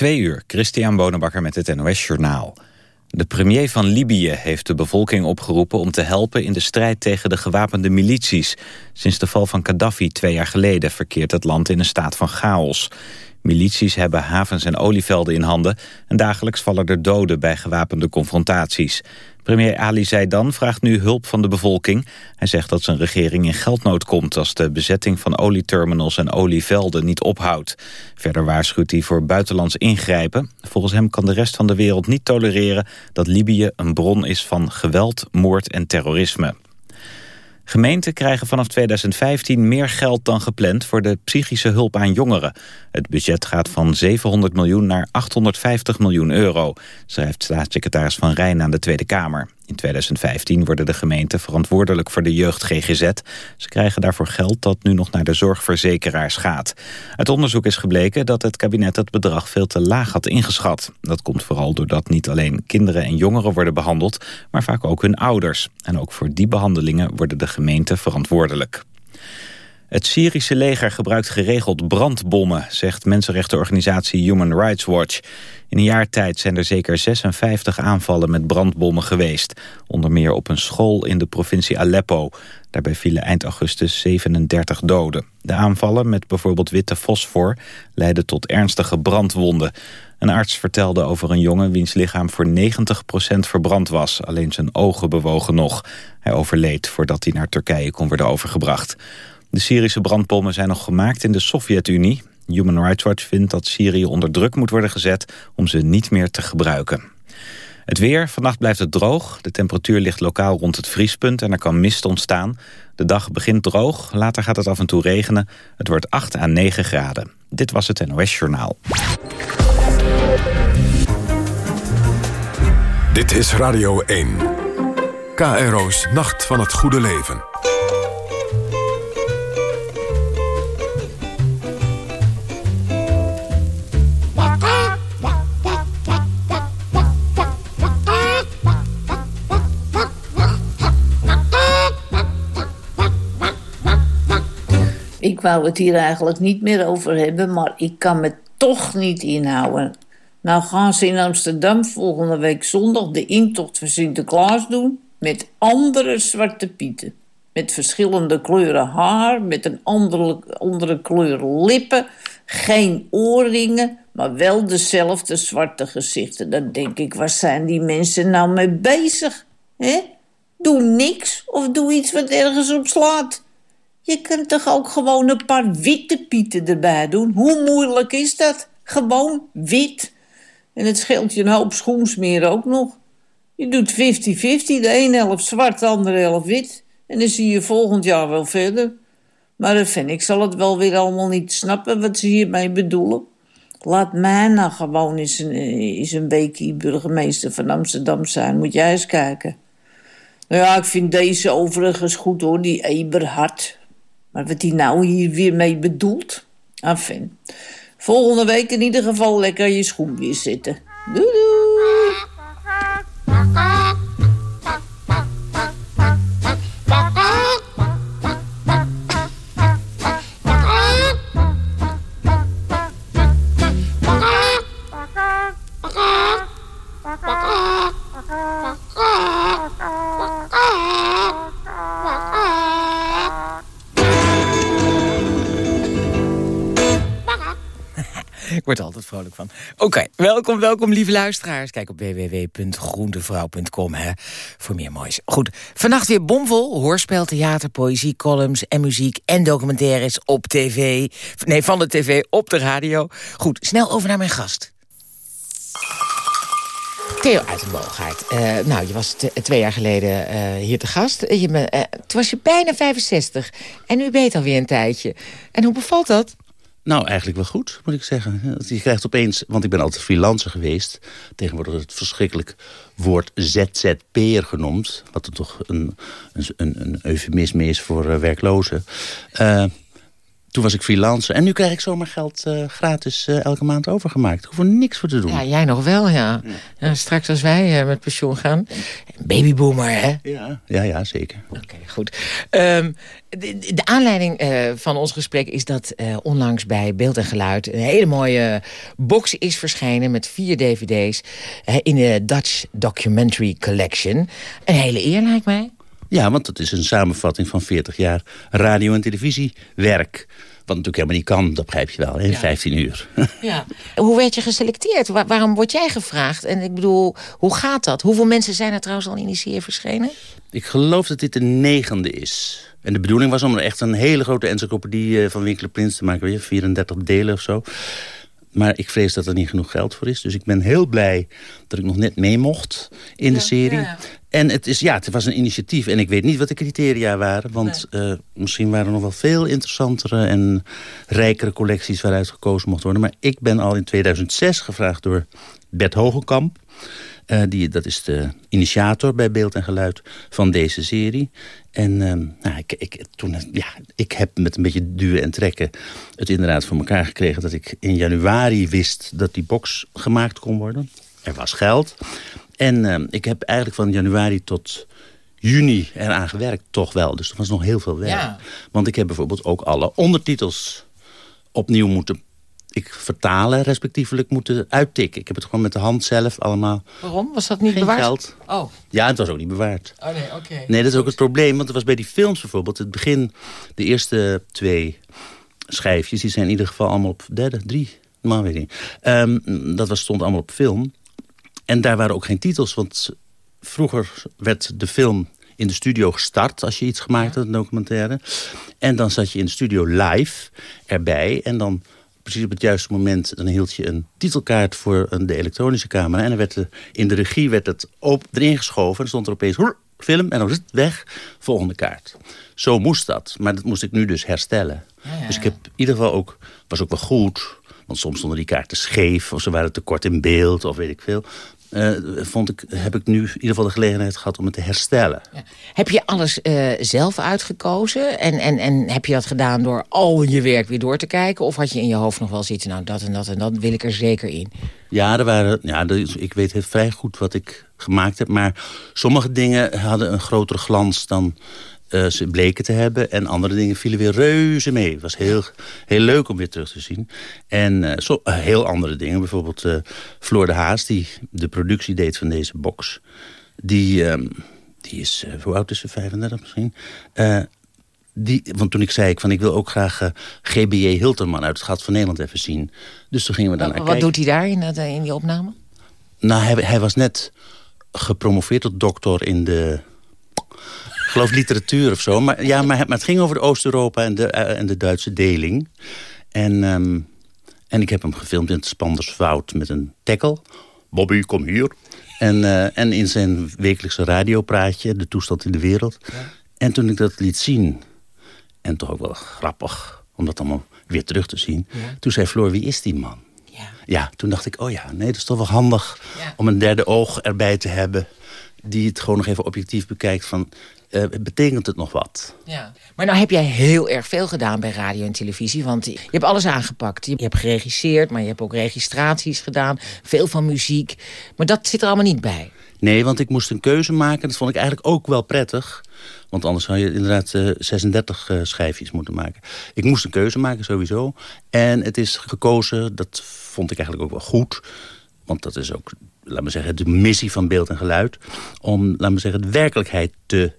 Twee uur, Christian Bonenbakker met het NOS Journaal. De premier van Libië heeft de bevolking opgeroepen om te helpen in de strijd tegen de gewapende milities. Sinds de val van Gaddafi twee jaar geleden verkeert het land in een staat van chaos. Milities hebben havens en olievelden in handen en dagelijks vallen er doden bij gewapende confrontaties. Premier Ali Zaidan vraagt nu hulp van de bevolking. Hij zegt dat zijn regering in geldnood komt als de bezetting van olieterminals en olievelden niet ophoudt. Verder waarschuwt hij voor buitenlands ingrijpen. Volgens hem kan de rest van de wereld niet tolereren dat Libië een bron is van geweld, moord en terrorisme. Gemeenten krijgen vanaf 2015 meer geld dan gepland voor de psychische hulp aan jongeren. Het budget gaat van 700 miljoen naar 850 miljoen euro, schrijft staatssecretaris Van Rijn aan de Tweede Kamer. In 2015 worden de gemeenten verantwoordelijk voor de jeugd GGZ. Ze krijgen daarvoor geld dat nu nog naar de zorgverzekeraars gaat. Het onderzoek is gebleken dat het kabinet het bedrag veel te laag had ingeschat. Dat komt vooral doordat niet alleen kinderen en jongeren worden behandeld... maar vaak ook hun ouders. En ook voor die behandelingen worden de gemeenten verantwoordelijk. Het Syrische leger gebruikt geregeld brandbommen, zegt mensenrechtenorganisatie Human Rights Watch. In een jaar tijd zijn er zeker 56 aanvallen met brandbommen geweest. Onder meer op een school in de provincie Aleppo. Daarbij vielen eind augustus 37 doden. De aanvallen met bijvoorbeeld witte fosfor leidden tot ernstige brandwonden. Een arts vertelde over een jongen wiens lichaam voor 90% verbrand was. Alleen zijn ogen bewogen nog. Hij overleed voordat hij naar Turkije kon worden overgebracht. De Syrische brandbommen zijn nog gemaakt in de Sovjet-Unie. Human Rights Watch vindt dat Syrië onder druk moet worden gezet om ze niet meer te gebruiken. Het weer, vannacht blijft het droog. De temperatuur ligt lokaal rond het vriespunt en er kan mist ontstaan. De dag begint droog, later gaat het af en toe regenen. Het wordt 8 à 9 graden. Dit was het NOS Journaal. Dit is Radio 1. KRO's Nacht van het Goede Leven. Ik wou het hier eigenlijk niet meer over hebben, maar ik kan me toch niet inhouden. Nou gaan ze in Amsterdam volgende week zondag de intocht van Sinterklaas doen met andere zwarte pieten. Met verschillende kleuren haar, met een andere, andere kleur lippen, geen oorringen, maar wel dezelfde zwarte gezichten. Dan denk ik, waar zijn die mensen nou mee bezig? hè? Doe niks of doe iets wat ergens op slaat. Je kunt toch ook gewoon een paar witte pieten erbij doen? Hoe moeilijk is dat? Gewoon wit. En het scheelt je een hoop schoensmeer ook nog. Je doet 50-50, de ene helft zwart, de andere helft wit. En dan zie je volgend jaar wel verder. Maar dat vind ik zal het wel weer allemaal niet snappen wat ze hiermee bedoelen. Laat mij nou gewoon eens een, eens een weekje burgemeester van Amsterdam zijn. Moet jij eens kijken. Nou ja, ik vind deze overigens goed hoor, die Eberhard. Maar wat hij nou hier weer mee bedoelt? Enfin. Volgende week in ieder geval lekker je schoen weer zitten. Doei doei! Ik word er altijd vrolijk van. Oké, welkom, welkom lieve luisteraars. Kijk op www.groentevrouw.com voor meer moois. Goed, vannacht weer bomvol. Hoorspel, theater, poëzie, columns en muziek en documentaires op tv. Nee, van de tv op de radio. Goed, snel over naar mijn gast. Theo Uitenboogaard. Uh, nou, je was twee jaar geleden uh, hier te gast. Je uh, toen was je bijna 65. En nu ben je het alweer een tijdje. En hoe bevalt dat? Nou, eigenlijk wel goed, moet ik zeggen. Je krijgt opeens, want ik ben altijd freelancer geweest... tegenwoordig het verschrikkelijk woord ZZP'er genoemd... wat er toch een, een, een eufemisme is voor uh, werklozen. Uh, toen was ik freelancer. En nu krijg ik zomaar geld uh, gratis uh, elke maand overgemaakt. Ik hoef er niks voor te doen. Ja, jij nog wel, ja. ja straks als wij uh, met pensioen gaan. Babyboomer, hè? Ja, ja, ja zeker. Oké, goed. Um, de, de, aanleiding van ons gesprek is dat onlangs bij Beeld en Geluid... een hele mooie box is verschenen met vier dvd's... in de Dutch Documentary Collection. Een hele eer, lijkt mij. Ja, want dat is een samenvatting van 40 jaar radio- en televisiewerk. Wat natuurlijk helemaal niet kan, dat begrijp je wel, in ja. 15 uur. Ja. Hoe werd je geselecteerd? waarom word jij gevraagd? En ik bedoel, hoe gaat dat? Hoeveel mensen zijn er trouwens al in die serie verschenen? Ik geloof dat dit de negende is. En de bedoeling was om er echt een hele grote encyclopedie eh, van Winkler Prins te maken. Weet je, 34 delen of zo. Maar ik vrees dat er niet genoeg geld voor is. Dus ik ben heel blij dat ik nog net mee mocht in de serie. Ja, ja. En het, is, ja, het was een initiatief. En ik weet niet wat de criteria waren. Want nee. uh, misschien waren er nog wel veel interessantere en rijkere collecties... waaruit gekozen mocht worden. Maar ik ben al in 2006 gevraagd door Bert Hogenkamp. Uh, die, dat is de initiator bij Beeld en Geluid van deze serie. En uh, nou, ik, ik, toen, ja, ik heb met een beetje duwen en trekken het inderdaad voor elkaar gekregen... dat ik in januari wist dat die box gemaakt kon worden. Er was geld. En uh, ik heb eigenlijk van januari tot juni eraan gewerkt, toch wel. Dus er was nog heel veel werk. Ja. Want ik heb bijvoorbeeld ook alle ondertitels opnieuw moeten ik vertalen, respectievelijk moeten uittikken. Ik heb het gewoon met de hand zelf allemaal... Waarom? Was dat niet Geen bewaard? geld. Oh. Ja, het was ook niet bewaard. Oh nee, oké. Okay. Nee, dat is ook het probleem. Want er was bij die films bijvoorbeeld... het begin, de eerste twee schijfjes... die zijn in ieder geval allemaal op derde, drie... Maar weet ik um, dat was, stond allemaal op film. En daar waren ook geen titels. Want vroeger werd de film in de studio gestart... als je iets gemaakt had, een documentaire. En dan zat je in de studio live erbij. En dan precies op het juiste moment... dan hield je een titelkaart voor een, de elektronische camera. En dan werd de, in de regie werd het op, erin geschoven. En dan stond er opeens hoor, film en dan was het weg. Volgende kaart. Zo moest dat. Maar dat moest ik nu dus herstellen. Ja, dus ik heb in ieder geval ook... was ook wel goed... Want soms stonden die kaarten scheef of ze waren te kort in beeld of weet ik veel. Uh, vond ik, heb ik nu in ieder geval de gelegenheid gehad om het te herstellen. Ja. Heb je alles uh, zelf uitgekozen? En, en, en heb je dat gedaan door al je werk weer door te kijken? Of had je in je hoofd nog wel zitten, nou dat en dat en dat wil ik er zeker in? Ja, er waren, ja ik weet heel vrij goed wat ik gemaakt heb. Maar sommige dingen hadden een grotere glans dan uh, ze bleken te hebben. En andere dingen vielen weer reuze mee. Het was heel, heel leuk om weer terug te zien. En uh, zo, uh, heel andere dingen. Bijvoorbeeld Floor de Haas, die de productie deed van deze box. Die, die is, hoe oud is ze? 35 misschien? die, want toen ik zei ik van ik wil ook graag GBJ Hilterman uit het Gat van Nederland even zien. Dus toen gingen we daar wat, naar wat kijken. doet hij daar in, in die opname? Nou, hij, hij was net gepromoveerd tot dokter in de geloof literatuur of zo. Maar, ja, maar, maar het ging over Oost-Europa en, de, uh, en de Duitse deling. En, um, en ik heb hem gefilmd in het Spanderswoud met een tackle. Bobby, kom hier. En, uh, en in zijn wekelijkse radiopraatje, De Toestand in de Wereld. Ja. En toen ik dat liet zien, en toch ook wel grappig... om dat allemaal weer terug te zien... Ja. toen zei Floor, wie is die man? Ja. ja, toen dacht ik, oh ja, nee, dat is toch wel handig... Ja. om een derde oog erbij te hebben... die het gewoon nog even objectief bekijkt van... Uh, betekent het nog wat? Ja. Maar nou heb jij heel erg veel gedaan bij radio en televisie. Want je hebt alles aangepakt. Je hebt geregisseerd, maar je hebt ook registraties gedaan. Veel van muziek. Maar dat zit er allemaal niet bij. Nee, want ik moest een keuze maken. Dat vond ik eigenlijk ook wel prettig. Want anders zou je inderdaad uh, 36 uh, schijfjes moeten maken. Ik moest een keuze maken sowieso. En het is gekozen, dat vond ik eigenlijk ook wel goed. Want dat is ook, laat me zeggen, de missie van beeld en geluid. Om, laat me zeggen, de werkelijkheid te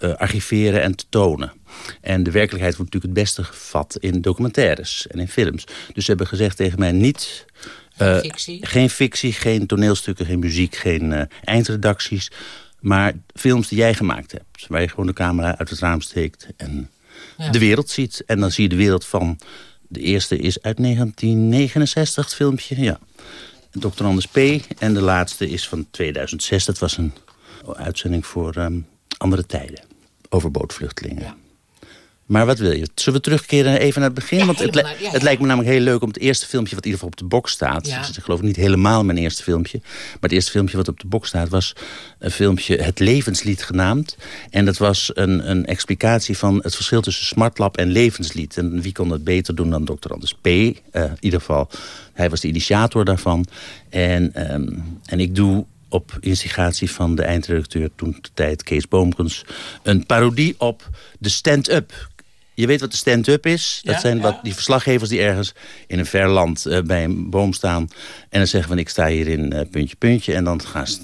uh, archiveren en te tonen. En de werkelijkheid wordt natuurlijk het beste gevat in documentaires en in films. Dus ze hebben gezegd tegen mij niet... Uh, fictie. Geen fictie, geen toneelstukken, geen muziek, geen uh, eindredacties. Maar films die jij gemaakt hebt. Waar je gewoon de camera uit het raam steekt en ja. de wereld ziet. En dan zie je de wereld van... De eerste is uit 1969, het filmpje, ja. Dr. Anders P. En de laatste is van 2006. Dat was een uitzending voor um, andere tijden over bootvluchtelingen. Ja. Maar wat wil je? Zullen we terugkeren even naar het begin? Want het, het, lijkt me namelijk heel leuk om het eerste filmpje... wat in ieder geval op de box staat... Ja. ik geloof niet helemaal mijn eerste filmpje... maar het eerste filmpje wat op de box staat... was een filmpje Het Levenslied genaamd. En dat was een, een explicatie van het verschil tussen smartlap en levenslied. En wie kon dat beter doen dan Dr. Anders P? Uh, in ieder geval, hij was de initiator daarvan. En, um, en ik doe op instigatie van de eindredacteur toen de tijd Kees Boomkens... een parodie op de stand-up je weet wat de stand-up is. Dat zijn wat die verslaggevers die ergens in een ver land uh, bij een boom staan. En dan zeggen van ik sta hier in uh, puntje, puntje. En dan gaan ze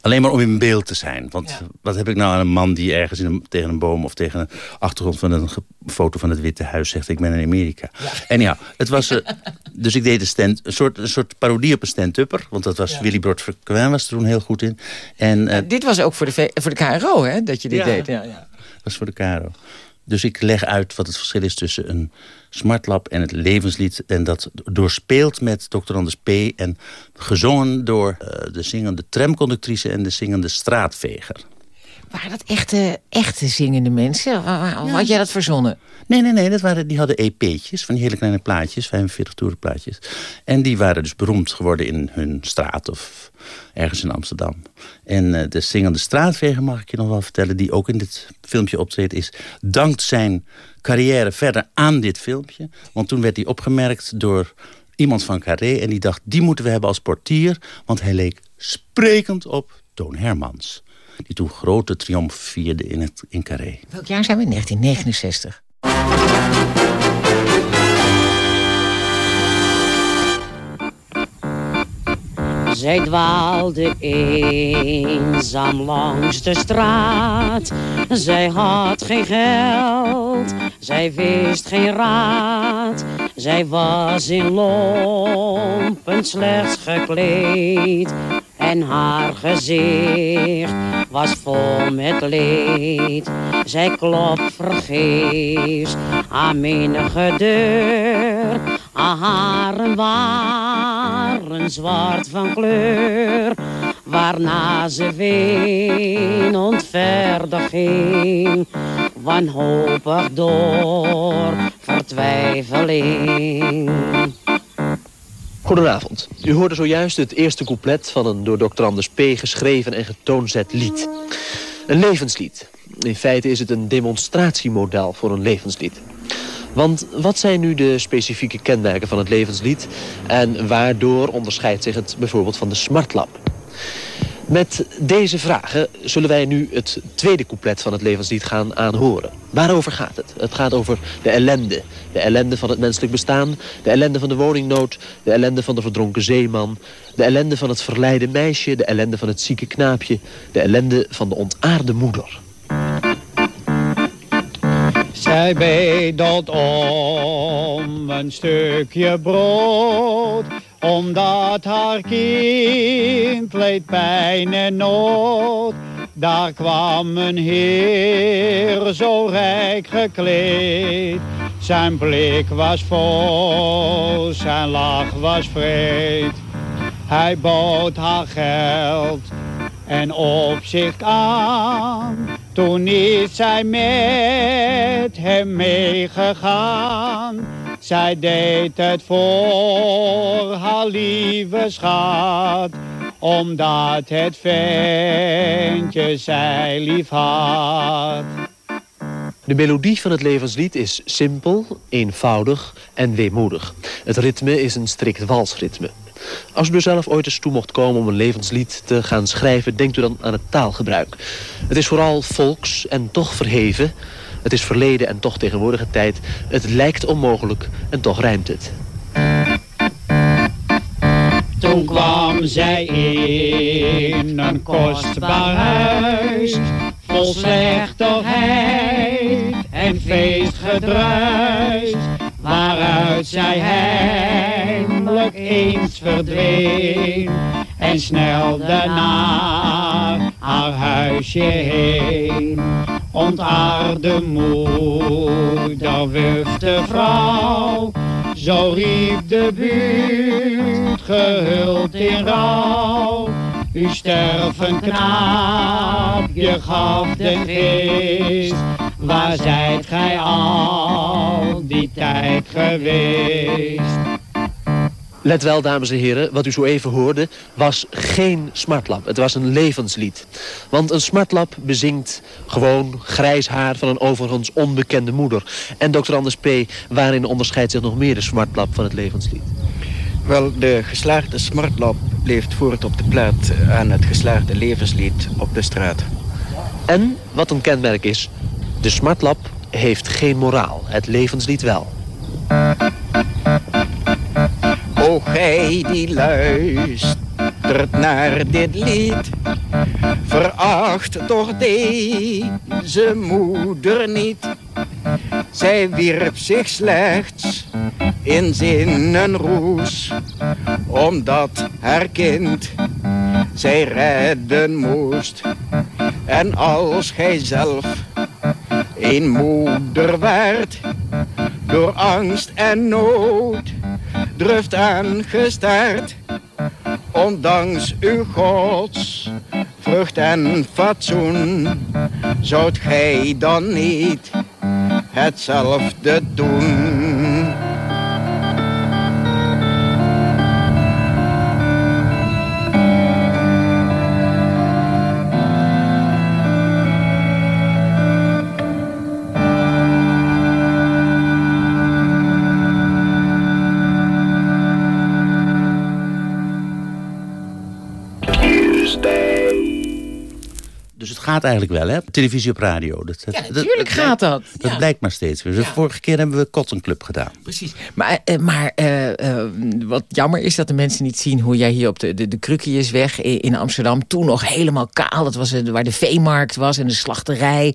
alleen maar om in beeld te zijn. Want wat heb ik nou aan een man die ergens in een, tegen een boom... of tegen een achtergrond van een foto van het Witte Huis zegt... ik ben in Amerika. En ja, het was... Uh, dus ik deed een, stand, een, soort, een soort parodie op een stand-upper. Want dat was Willy Brood Verkwaan was er toen heel goed in. En, dit was ook voor de, voor de KRO, hè? Dat je dit deed. Ja, ja. Dat was voor de KRO. Dus ik leg uit wat het verschil is tussen een smartlap en het levenslied. En dat doorspeeld met Dr. Anders P. En gezongen door uh, de zingende tramconductrice en de zingende straatveger. Waren dat echte, echte zingende mensen? Of had jij dat verzonnen? Nee, nee, nee. Dat waren, die hadden EP'tjes, van die hele kleine plaatjes, 45 toerenplaatjes. En die waren dus beroemd geworden in hun straat of ergens in Amsterdam. En uh, de zingende straatveger, mag ik je nog wel vertellen... die ook in dit filmpje optreedt, is... dankt zijn carrière verder aan dit filmpje. Want toen werd hij opgemerkt door iemand van Carré... en die dacht, die moeten we hebben als portier... want hij leek sprekend op Toon Hermans die toen grote triomf vierde in, het, in Carré. Welk jaar zijn we? 1969. Zij dwaalde eenzaam langs de straat. Zij had geen geld, zij wist geen raad. Zij was in lompen slechts gekleed. En haar gezicht was vol met leed. Zij klopt vergeefs aan menige deur. Haar haren waren zwart van kleur. Waarna ze weenend verder ging. Wanhopig door vertwijfeling. Goedenavond. U hoorde zojuist het eerste couplet van een door Dr. Anders P. geschreven en getoonzet lied. Een levenslied. In feite is het een demonstratiemodel voor een levenslied. Want wat zijn nu de specifieke kenmerken van het levenslied... en waardoor onderscheidt zich het bijvoorbeeld van de smartlap? Met deze vragen zullen wij nu het tweede couplet van het levenslied gaan aanhoren. Waarover gaat het? Het gaat over de ellende. De ellende van het menselijk bestaan, de ellende van de woningnood... de ellende van de verdronken zeeman... de ellende van het verleide meisje, de ellende van het zieke knaapje... de ellende van de ontaarde moeder. Zij bedelt om een stukje brood omdat haar kind leed pijn en nood. Daar kwam een heer zo rijk gekleed. Zijn blik was vol, zijn lach was vreed. Hij bood haar geld en opzicht aan. Toen is zij met hem meegegaan. Zij deed het voor haar lieve schat, omdat het ventje zij lief had. De melodie van het levenslied is simpel, eenvoudig en weemoedig. Het ritme is een strikt walsritme. Als u er zelf ooit eens toe mocht komen om een levenslied te gaan schrijven... denkt u dan aan het taalgebruik. Het is vooral volks en toch verheven. Het is verleden en toch tegenwoordige tijd. Het lijkt onmogelijk en toch rijmt het. Toen kwam zij in een kostbaar huis, vol slechtigheid en feestgedruis, waaruit zij heimelijk eens verdween en snelde naar haar huisje heen. Ontaarde moeder, wufte vrouw, zo riep de buurt gehuld in rouw. U sterven knaap, je gaf den geest, waar zijt gij al die tijd geweest? Let wel, dames en heren, wat u zo even hoorde was geen smartlap. Het was een levenslied. Want een smartlap bezingt gewoon grijs haar van een overigens onbekende moeder. En Dr. Anders P., waarin onderscheidt zich nog meer de smartlap van het levenslied? Wel, de geslaagde smartlap leeft voort op de plaat aan het geslaagde levenslied op de straat. En, wat een kenmerk is, de smartlap heeft geen moraal. Het levenslied wel. O gij die luistert naar dit lied, veracht toch deze moeder niet. Zij wierp zich slechts in zinnenroes, omdat haar kind zij redden moest. En als gij zelf een moeder werd, door angst en nood, druft aangestaard, ondanks uw gods vrucht en fatsoen, zoudt gij dan niet hetzelfde doen? Gaat eigenlijk wel, hè? Televisie op radio. Dat, Ja, natuurlijk gaat dat. Dat Ja. blijkt maar steeds weer. De Ja. vorige keer hebben we Cotton Club gedaan. Precies. Maar, eh, maar eh, eh, wat jammer is dat de mensen niet zien... hoe jij hier op de, de, de Krukkiesweg in, in Amsterdam... toen nog helemaal kaal, dat was het, waar de veemarkt was... en de slachterij,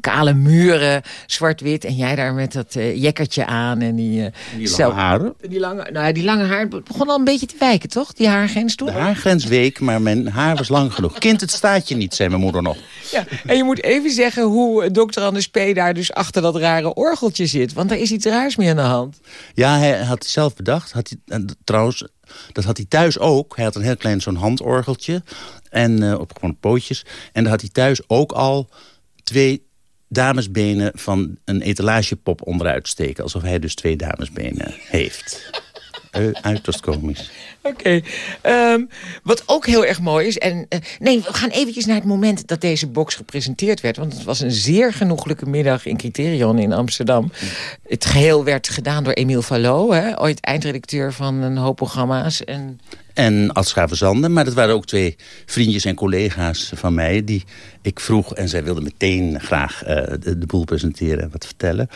kale muren, zwart-wit... en jij daar met dat eh, jekkertje aan en die... lange haren. Die lange, nou ja, die lange haar begon al een beetje te wijken, toch? Die haargrens toen? De haargrens week, maar mijn haar was lang genoeg. Kind, het staat je niet, zei mijn moeder nog. Ja, en je moet even zeggen hoe dokter Anders P. daar dus achter dat rare orgeltje zit. Want er is iets raars mee aan de hand. Ja, hij had het zelf bedacht. Had hij, en trouwens, dat had hij thuis ook. Hij had een heel klein zo'n handorgeltje. En eh, op gewoon pootjes. En daar had hij thuis ook al twee damesbenen van een etalagepop onderuit steken. Alsof hij dus twee damesbenen heeft. Uh, uiterst komisch. Oké. ehm, wat ook heel erg mooi is... En, eh, nee, we gaan eventjes naar het moment dat deze box gepresenteerd werd. Want het was een zeer genoeglijke middag in Criterion in Amsterdam. Het geheel werd gedaan door Emiel Fallo. Hè, ooit eindredacteur van een hoop programma's. En En Ad Schavenzande, maar dat waren ook twee vriendjes en collega's van mij... die ik vroeg en zij wilden meteen graag eh, de, de boel presenteren en wat vertellen.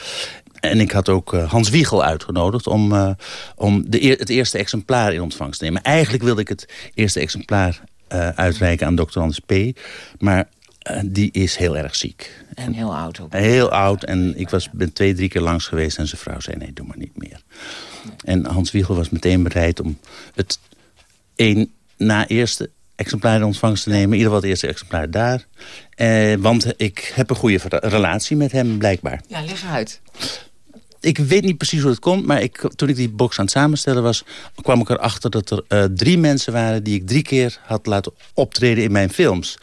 En ik had ook eh, Hans Wiegel uitgenodigd om, eh, om de het eerste exemplaar in ontvangst te nemen. Eigenlijk wilde ik het eerste exemplaar eh, uitreiken aan dokter Anders P. Maar die is heel erg ziek. En heel oud ook. Heel oud. En ik was, ben twee, drie keer langs geweest en zijn vrouw zei nee, doe maar niet meer. En Hans Wiegel was meteen bereid om het één na eerste exemplaar in ontvangst te nemen. In ieder geval het eerste exemplaar daar. Eh, want ik heb een goede relatie met hem, blijkbaar. Ja, leg uit. Ik weet niet precies hoe het komt, maar ik, toen ik die box aan het samenstellen was... kwam ik erachter dat er eh, drie mensen waren die ik drie keer had laten optreden in mijn films.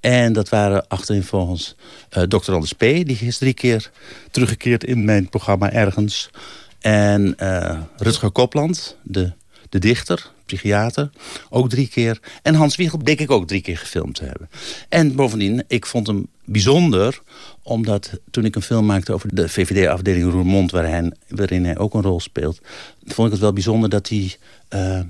En dat waren achterin volgens eh Dr. Anders P. Die is drie keer teruggekeerd in mijn programma ergens. En eh, Rutger Kopland, de, de dichter, psychiater, ook drie keer. En Hans Wiegel denk ik ook drie keer gefilmd te hebben. En bovendien, ik vond hem bijzonder... omdat toen ik een film maakte over de VVD-afdeling Roermond... Waar hij, waarin hij ook een rol speelt... vond ik het wel bijzonder dat hij eh,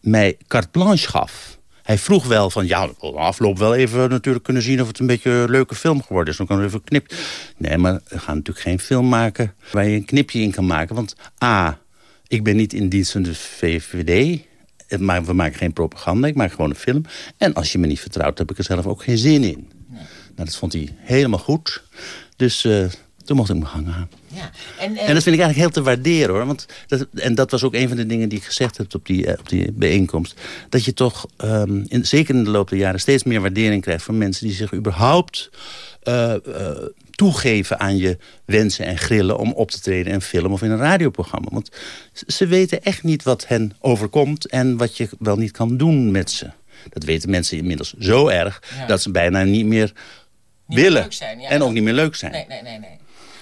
mij carte blanche gaf... Hij vroeg wel van, ja, we afloop wel even natuurlijk kunnen zien... of het een beetje een leuke film geworden is. Dan kan er even knipt. Nee, maar we gaan natuurlijk geen film maken... waar je een knipje in kan maken. Want A, ik ben niet in dienst van de VVD... eh, Maar we maken geen propaganda, ik maak gewoon een film. En als je me niet vertrouwt, heb ik er zelf ook geen zin in. Nou, dat vond hij helemaal goed. Dus eh, toen mocht ik me hangen aan. Ja. En, eh, En dat vind ik eigenlijk heel te waarderen hoor. Want dat, en dat was ook een van de dingen die ik gezegd heb op die, eh, op die bijeenkomst. Dat je toch, ehm, in, zeker in de loop der jaren, steeds meer waardering krijgt van mensen die zich überhaupt eh, toegeven aan je wensen en grillen om op te treden in een film of in een radioprogramma. Want ze weten echt niet wat hen overkomt en wat je wel niet kan doen met ze. Dat weten mensen inmiddels zo erg dat ze bijna niet meer Niet willen. leuk zijn, ja. en ook niet meer leuk zijn. Nee, nee, nee, nee.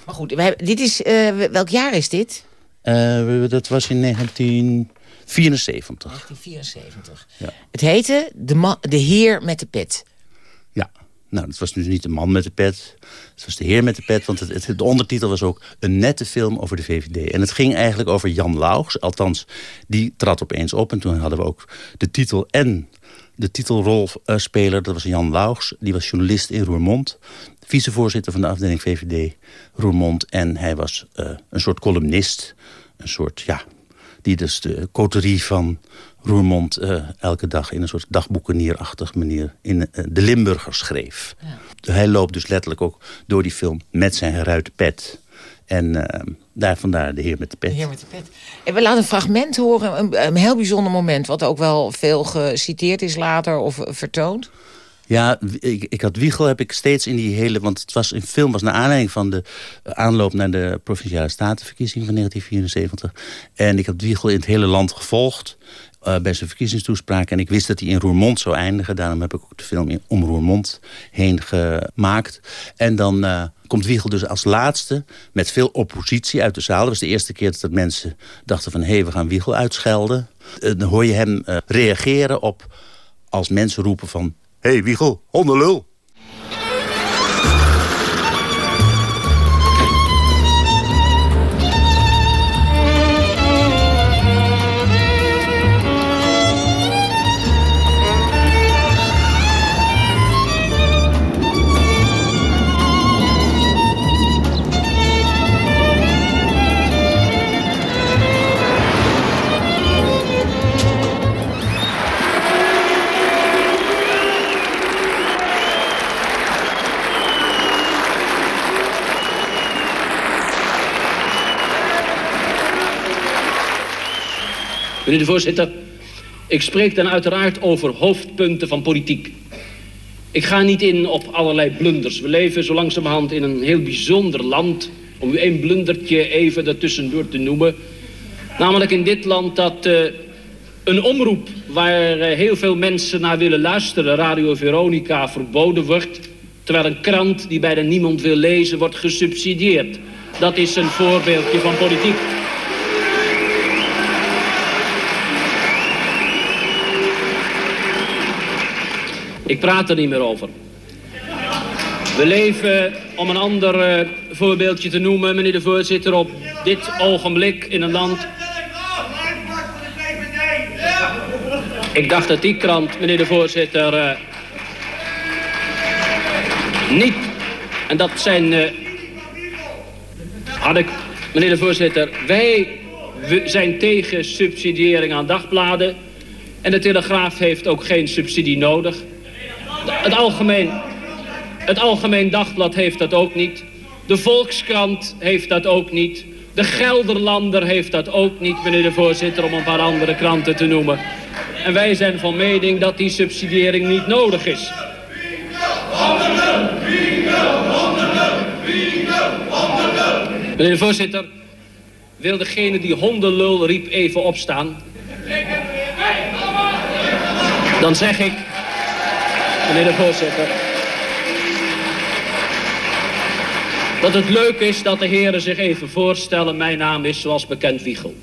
Maar goed, dit is, eh, welk jaar is dit? Eh, dat was in 1974. 1974. Ja. Het heette de, de Heer met de Pet. Ja, nou, dat was dus niet de man met de pet. Het was de heer met de pet, want het, het, de ondertitel was ook... een nette film over de VVD. En het ging eigenlijk over Jan Laugs. Althans, die trad opeens op. En toen hadden we ook de titel en de titelrolspeler. Dat was Jan Laugs. Die was journalist in Roermond. Vicevoorzitter van de afdeling VVD Roermond. En hij was eh, een soort columnist. Een soort, ja... Die dus de coterie van Roermond eh, elke dag in een soort dagboekenierachtig manier in eh, de Limburger schreef. Hij loopt dus letterlijk ook door die film met zijn geruite pet. En eh, daar vandaar de heer met de pet. De Heer met de Pet. En we laten een fragment horen, een, een heel bijzonder moment... wat ook wel veel geciteerd is later of vertoond. Ja, ik, ik had Wiegel heb ik steeds in die hele... want het was in film was naar aanleiding van de aanloop... naar de Provinciale Statenverkiezing van 1974. En ik had Wiegel in het hele land gevolgd... eh, bij zijn verkiezingstoespraak. En ik wist dat hij in Roermond zou eindigen. Daarom heb ik ook de film in, om Roermond heen gemaakt. En dan eh, komt Wiegel dus als laatste... met veel oppositie uit de zaal. Dat was de eerste keer dat mensen dachten van... hé, hey, we gaan Wiegel uitschelden. Eh, dan hoor je hem reageren op... als mensen roepen van... Hé, hey, Wiegel, hondenlul. Meneer de voorzitter, ik spreek dan uiteraard over hoofdpunten van politiek. Ik ga niet in op allerlei blunders. We leven zo langzamerhand in een heel bijzonder land. Om u één blundertje even ertussendoor te noemen. Namelijk in dit land dat uh, een omroep waar uh, heel veel mensen naar willen luisteren, Radio Veronica, verboden wordt. Terwijl een krant die bijna niemand wil lezen wordt gesubsidieerd. Dat is een voorbeeldje van politiek. Ik praat er niet meer over. We leven, om een ander uh, voorbeeldje te noemen, meneer de voorzitter, op dit ogenblik in een land. Ik dacht dat die krant, meneer de voorzitter, uh, niet. En dat zijn. Uh, had ik, meneer de voorzitter, wij zijn tegen subsidiëring aan dagbladen. En de Telegraaf heeft ook geen subsidie nodig. Het algemeen, het algemeen Dagblad heeft dat ook niet. De Volkskrant heeft dat ook niet. De Gelderlander heeft dat ook niet, meneer de voorzitter, om een paar andere kranten te noemen. En wij zijn van mening dat die subsidiëring niet nodig is. Meneer de voorzitter, wil degene die hondenlul riep even opstaan? Dan zeg ik, meneer de voorzitter, dat het leuk is dat de heren zich even voorstellen. Mijn naam is zoals bekend Wiegel.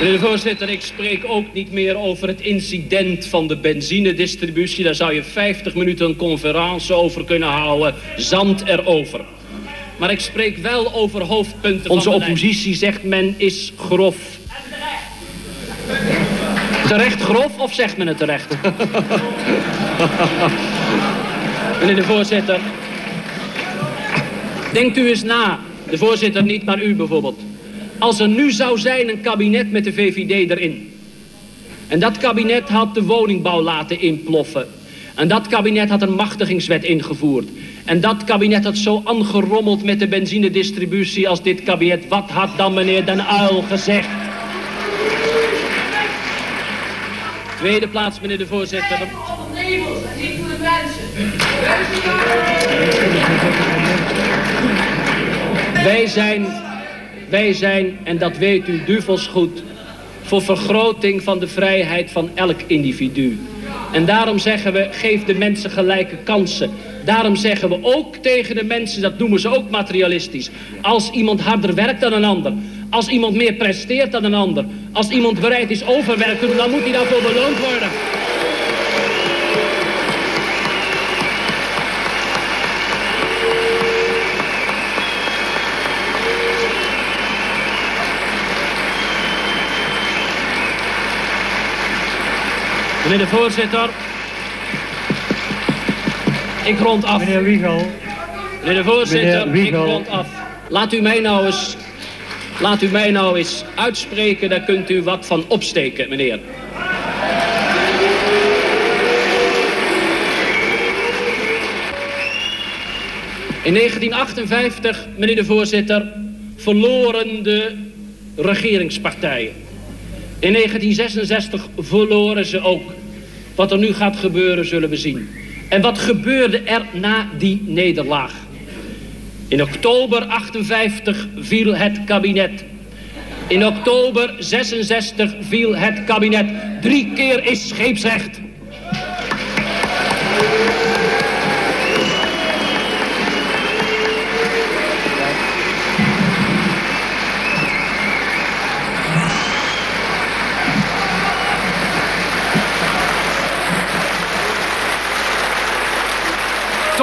Meneer de voorzitter, ik spreek ook niet meer over het incident van de benzinedistributie. Daar zou je 50 minuten een conferentie over kunnen houden. Zand erover. Maar ik spreek wel over hoofdpunten Onze van oppositie, zegt men, is grof. Terecht grof of zegt men het terecht? Meneer de voorzitter. Denkt u eens na. De voorzitter niet, maar u bijvoorbeeld. Als er nu zou zijn een kabinet met de VVD erin. En dat kabinet had de woningbouw laten inploffen. En dat kabinet had een machtigingswet ingevoerd. En dat kabinet had zo aangerommeld met de benzinedistributie als dit kabinet. Wat had dan meneer Den Uil gezegd? Tweede plaats, meneer de voorzitter. Wij zijn, wij zijn, en dat weet u duvels goed, voor vergroting van de vrijheid van elk individu. En daarom zeggen we, geef de mensen gelijke kansen. Daarom zeggen we ook tegen de mensen, dat noemen ze ook materialistisch. Als iemand harder werkt dan een ander. Als iemand meer presteert dan een ander. Als iemand bereid is overwerk te doen, dan moet hij daarvoor beloond worden. Meneer de voorzitter. Ik rond af. Meneer Wiegel. Meneer de voorzitter, Meneer Wiegel. ik rond af. Laat u mij nou eens... Laat u mij nou eens uitspreken, daar kunt u wat van opsteken, meneer. In 1958, meneer de voorzitter, verloren de regeringspartijen. In 1966 verloren ze ook. Wat er nu gaat gebeuren, zullen we zien. En wat gebeurde er na die nederlaag? In oktober 58 viel het kabinet. In oktober 66 viel het kabinet. Drie keer is scheepsrecht.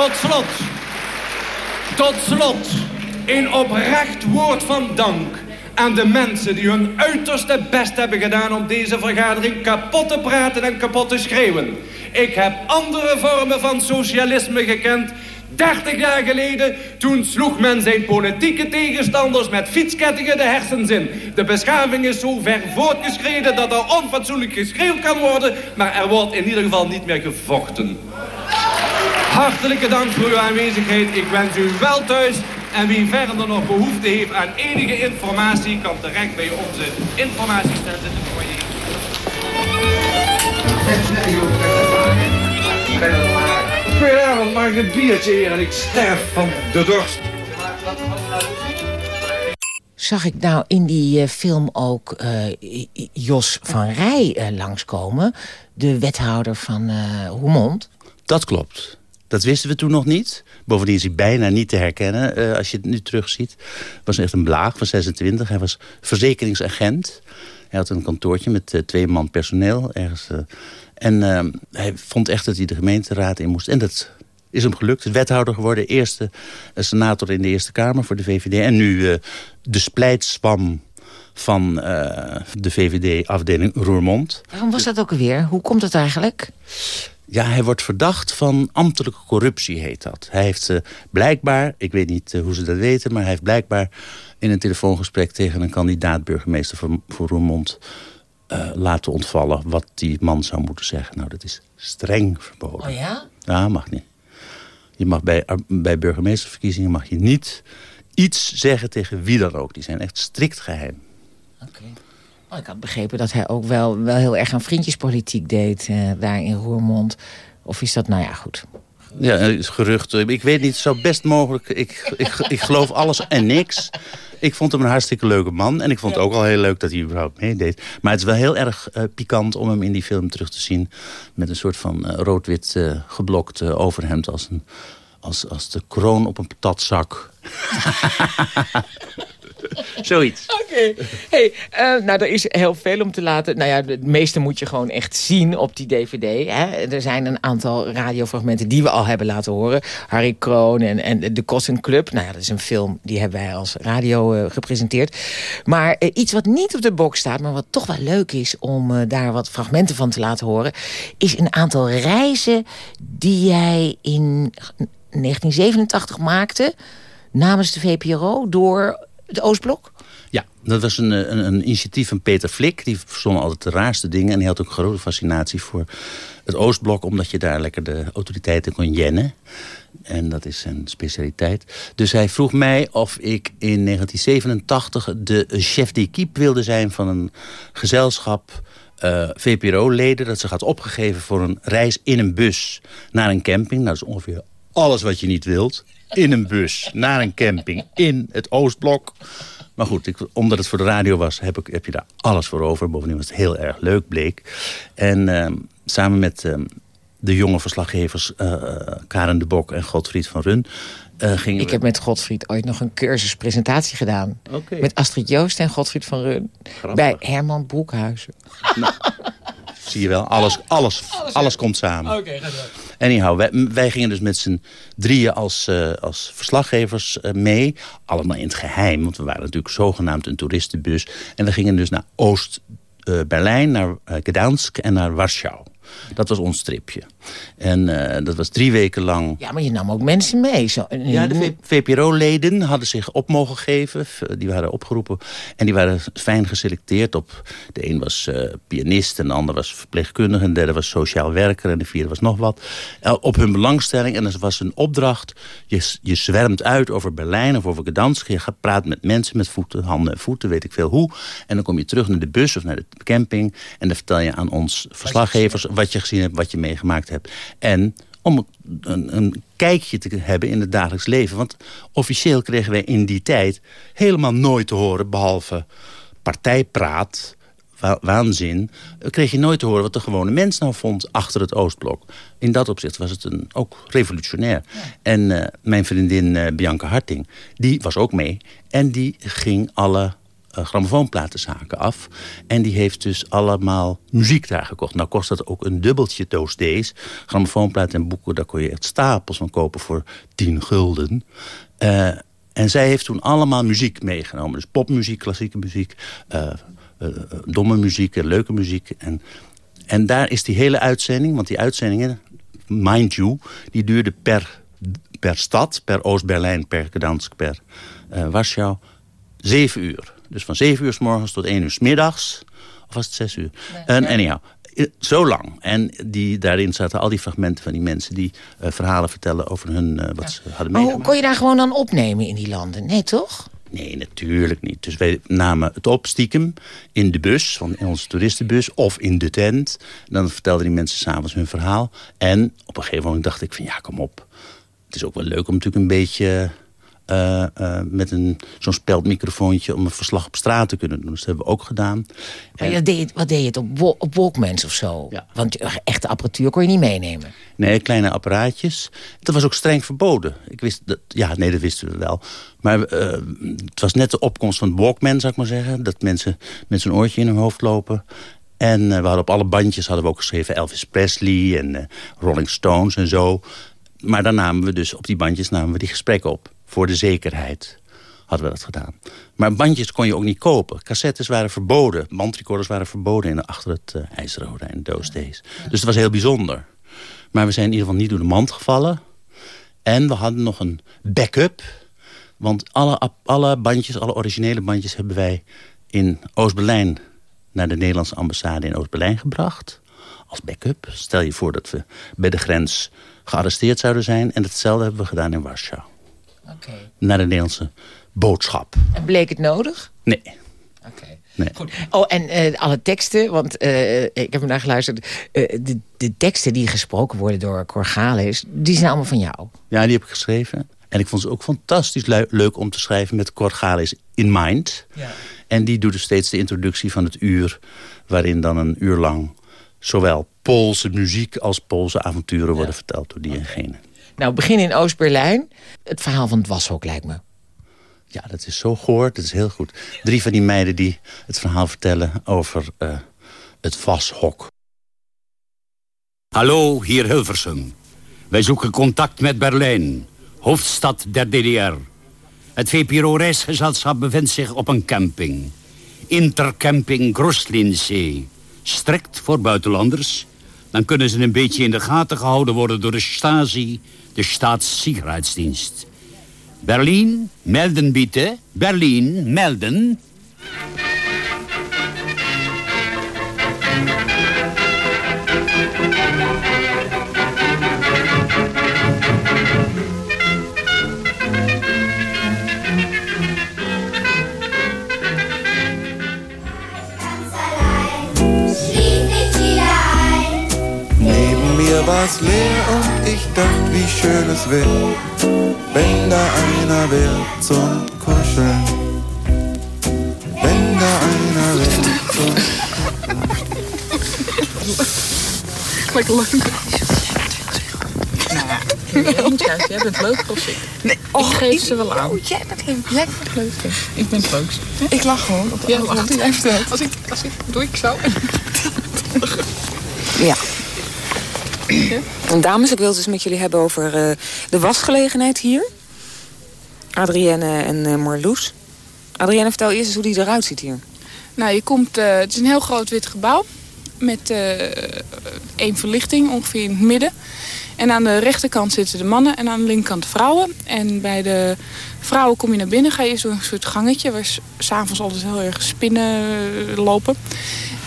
Tot slot, tot slot, een oprecht woord van dank aan de mensen die hun uiterste best hebben gedaan om deze vergadering kapot te praten en kapot te schreeuwen. Ik heb andere vormen van socialisme gekend. 30 jaar geleden, toen sloeg men zijn politieke tegenstanders met fietskettingen de hersens in. De beschaving is zo ver voortgeschreden dat er onfatsoenlijk geschreeuwd kan worden, maar er wordt in ieder geval niet meer gevochten. Hartelijke dank voor uw aanwezigheid. Ik wens u wel thuis. En wie verder nog behoefte heeft aan enige informatie... kan terecht bij onze informatiestand in de foyer. Goedenavond, mag ik een biertje hier en ik sterf van de dorst. Zag ik nou in die eh, film ook eh, Jos van Rij eh, langskomen? De wethouder van eh Roermond. Dat klopt. Dat wisten we toen nog niet. Bovendien is hij bijna niet te herkennen eh, als je het nu terugziet. was echt een blaag van 26. Hij was verzekeringsagent. Hij had een kantoortje met eh, twee man personeel ergens. eh, en hij vond echt dat hij de gemeenteraad in moest. En dat is hem gelukt. Wethouder geworden, eerste senator in de Eerste Kamer voor de VVD. En nu de splijtswam van de VVD-afdeling Roermond. Waarom was dat ook alweer? Hoe komt het eigenlijk? Ja, hij wordt verdacht van ambtelijke corruptie, heet dat. Hij heeft eh, blijkbaar, ik weet niet eh, hoe ze dat weten... maar hij heeft blijkbaar in een telefoongesprek... tegen een kandidaat burgemeester voor, voor Roermond... eh, laten ontvallen wat die man zou moeten zeggen. Nou, dat is streng verboden. Oh ja? Ja, mag niet. Je mag bij, bij burgemeesterverkiezingen mag je niet iets zeggen tegen wie dan ook. Die zijn echt strikt geheim. Oh, ik had begrepen dat hij ook wel, wel heel erg aan vriendjespolitiek deed... eh, daar in Roermond. Of is dat, nou ja, goed. Ja, het gerucht. Ik weet niet, zo best mogelijk. Ik, ik, ik geloof alles en niks. Ik vond hem een hartstikke leuke man. En ik vond het ook al heel leuk dat hij überhaupt meedeed. Maar het is wel heel erg eh, pikant om hem in die film terug te zien... met een soort van eh, rood-wit eh, geblokt overhemd... Als, een, als, als de kroon op een patatzak. Zoiets. Oké. Hey, eh, nou, er is heel veel om te laten. Nou ja, het meeste moet je gewoon echt zien op die dvd. Hè? Er zijn een aantal radiofragmenten die we al hebben laten horen. Harry Kroon en, en de Cotton Club. Nou ja, dat is een film die hebben wij als radio eh, gepresenteerd. Maar eh, iets wat niet op de box staat, maar wat toch wel leuk is... om daar wat fragmenten van te laten horen... is een aantal reizen die jij in 1987 maakte... namens de VPRO door het Oostblok. Ja, dat was een, een, een initiatief van Peter Flik. Die verzon altijd de raarste dingen. En die had ook een grote fascinatie voor het Oostblok... omdat je daar lekker de autoriteiten kon jennen. En dat is zijn specialiteit. Dus hij vroeg mij of ik in 1987 de chef d'équipe wilde zijn... van een gezelschap uh, VPRO-leden... dat ze gaat opgegeven voor een reis in een bus naar een camping. Nou, dat is ongeveer alles wat je niet wilt. In een bus, naar een camping, in het Oostblok. Maar goed, ik, omdat het voor de radio was, heb, ik, heb je daar alles voor over. Bovendien was het heel erg leuk, bleek. En uh, samen met uh, de jonge verslaggevers uh, Karen de Bok en Godfried van Run... gingen ik heb met Godfried ooit nog een cursuspresentatie gedaan. Okay. Met Astrid Joost en Godfried van Run. Grappig. Bij Herman Broekhuizen. Nou, zie je wel, alles, alles, alles, alles komt samen. Oké, okay, Anyhow, wij, wij, gingen dus met z'n drieën als, uh, als verslaggevers uh, mee. Allemaal in het geheim, want we waren natuurlijk zogenaamd een toeristenbus. En we gingen dus naar Oost-Berlijn, naar uh, Gdansk en naar Warschau. Dat was ons tripje. En uh, dat was drie weken lang... Ja, maar je nam ook mensen mee. Zo. Ja, de VPRO-leden hadden zich op mogen geven. Die waren opgeroepen. En die waren fijn geselecteerd op... De een was uh, pianist, en de ander was verpleegkundige... en de derde was sociaal werker en de vierde was nog wat. Op hun belangstelling. En er was een opdracht. Je, je zwermt uit over Berlijn of over Gdansk. Je gaat praten met mensen met voeten, handen en voeten, weet ik veel hoe. En dan kom je terug naar de bus of naar de camping. En dan vertel je aan ons verslaggevers wat je gezien hebt, wat je meegemaakt hebt. En om een, een, kijkje te hebben in het dagelijks leven. Want officieel kregen wij in die tijd helemaal nooit te horen... behalve partijpraat, wa waanzin... kreeg je nooit te horen wat de gewone mens nou vond achter het Oostblok. In dat opzicht was het een, ook revolutionair. Ja. En uh, mijn vriendin uh, Bianca Harting, die was ook mee. En die ging alle uh, grammofoonplatenzaken af. En die heeft dus allemaal muziek daar gekocht. Nou kost dat ook een dubbeltje those days. Grammofoonplaten en boeken, daar kon je echt stapels van kopen voor 10 gulden. Uh, en zij heeft toen allemaal muziek meegenomen. Dus popmuziek, klassieke muziek, uh, domme muziek, leuke muziek. En, en daar is die hele uitzending, want die uitzendingen, mind you... die duurde per, per stad, per Oost-Berlijn, per Gdansk, per Warschau... zeven uur. Dus van 7 uur s morgens tot 1 uur s middags. Of was het 6 uur? Nee, en ja. anyhow, zo lang. En die, daarin zaten al die fragmenten van die mensen... die uh, verhalen vertellen over hun, uh, wat ja. ze hadden meegemaakt. hoe kon je daar gewoon dan opnemen in die landen? Nee, toch? Nee, natuurlijk niet. Dus wij namen het op stiekem in de bus, van onze toeristenbus... of in de tent. En dan vertelden die mensen s'avonds hun verhaal. En op een gegeven moment dacht ik van ja, kom op. Het is ook wel leuk om natuurlijk een beetje... Uh, uh, met zo'n speldmicrofoontje om een verslag op straat te kunnen doen. Dus dat hebben we ook gedaan. Maar en... deed, wat deed je het op, op Walkmans of zo? Ja. Want echte apparatuur kon je niet meenemen. Nee, kleine apparaatjes. Dat was ook streng verboden. Ik wist dat, ja, nee, dat wisten we wel. Maar uh, het was net de opkomst van Walkman, zou ik maar zeggen. Dat mensen met zo'n oortje in hun hoofd lopen. En we hadden op alle bandjes hadden we ook geschreven Elvis Presley en Rolling Stones en zo. Maar dan namen we dus op die bandjes namen we die gesprekken op voor de zekerheid hadden we dat gedaan. Maar bandjes kon je ook niet kopen. Cassettes waren verboden. Bandrecorders waren verboden in, achter het uh, ijzeren gordijn, those days. Dus het was heel bijzonder. Maar we zijn in ieder geval niet door de mand gevallen. En we hadden nog een backup. Want alle, alle bandjes, alle originele bandjes... hebben wij in Oost-Berlijn naar de Nederlandse ambassade in Oost-Berlijn gebracht. Als backup. Stel je voor dat we bij de grens gearresteerd zouden zijn. En hetzelfde hebben we gedaan in Warschau. Okay. Naar de Nederlandse boodschap. En bleek het nodig? Nee. Oké. Okay. Nee. Goed. Oh, en uh, alle teksten, want uh, ik heb naar geluisterd. Uh, de, de, teksten die gesproken worden door Corgalis, die zijn allemaal van jou. Ja, die heb ik geschreven. En ik vond ze ook fantastisch leuk om te schrijven met Corgalis in mind. Ja. En die doet dus steeds de introductie van het uur... waarin dan een uur lang zowel Poolse muziek als Poolse avonturen ja. worden verteld door die okay. Nou, begin in Oost-Berlijn. Het verhaal van het washok lijkt me. Ja, dat is zo goor. Dat is heel goed. Drie van die meiden die het verhaal vertellen over uh, het washok. Hallo, hier Hilversum. Wij zoeken contact met Berlijn, hoofdstad der DDR. Het VPRO-reisgezelschap bevindt zich op een camping. Intercamping Groslinsee. Strikt voor buitenlanders. Dan kunnen ze een beetje in de gaten gehouden worden door de Stasi, de Staatssicherheidsdienst. Berlin, melden bitte. Berlin, melden. Damals leer und ich dachte, wie schön es wäre, wenn da einer wäre zum Kuscheln. Wenn da einer wäre zum Lekker leuk. Nou ja, jij moet juist. Jij bent leuker als ik. Nee, ik geef ze wel aan. Oh, jij bent leuk. Jij bent leuk. Ik ben het leukste. Ik lach gewoon. Lacht. jij vertelt. Als ik, als ik, doe ik zo. Ja. Dames, ik wil het met jullie hebben over eh, de wasgelegenheid hier. Adrienne en eh, Marloes. Adrienne, vertel eerst eens hoe die eruit ziet hier. Nou, je komt, eh, het is een heel groot wit gebouw. Met één verlichting ongeveer in het midden. En aan de rechterkant zitten de mannen en aan de linkerkant vrouwen. En bij de vrouwen kom je naar binnen, ga je eerst door een soort gangetje... waar s'avonds altijd heel erg spinnen lopen.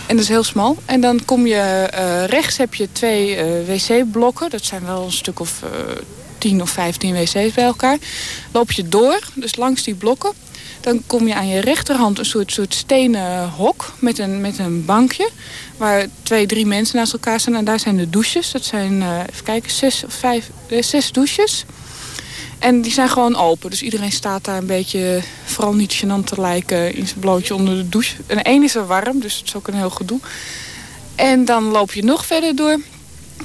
En dat is heel smal. En dan kom je eh, rechts heb je twee eh, wc-blokken. Dat zijn wel een stuk of eh 10 of 15 wc's bij elkaar. Loop je door, dus langs die blokken. Dan kom je aan je rechterhand een soort, soort stenen hok met een, met een bankje. Waar twee, drie mensen naast elkaar staan. En daar zijn de douches. Dat zijn, even kijken, zes of vijf, zes douches. En die zijn gewoon open. Dus iedereen staat daar een beetje, vooral niet gênant te lijken, in zijn blootje onder de douche. En één is er warm, dus het is ook een heel gedoe. En dan loop je nog verder door.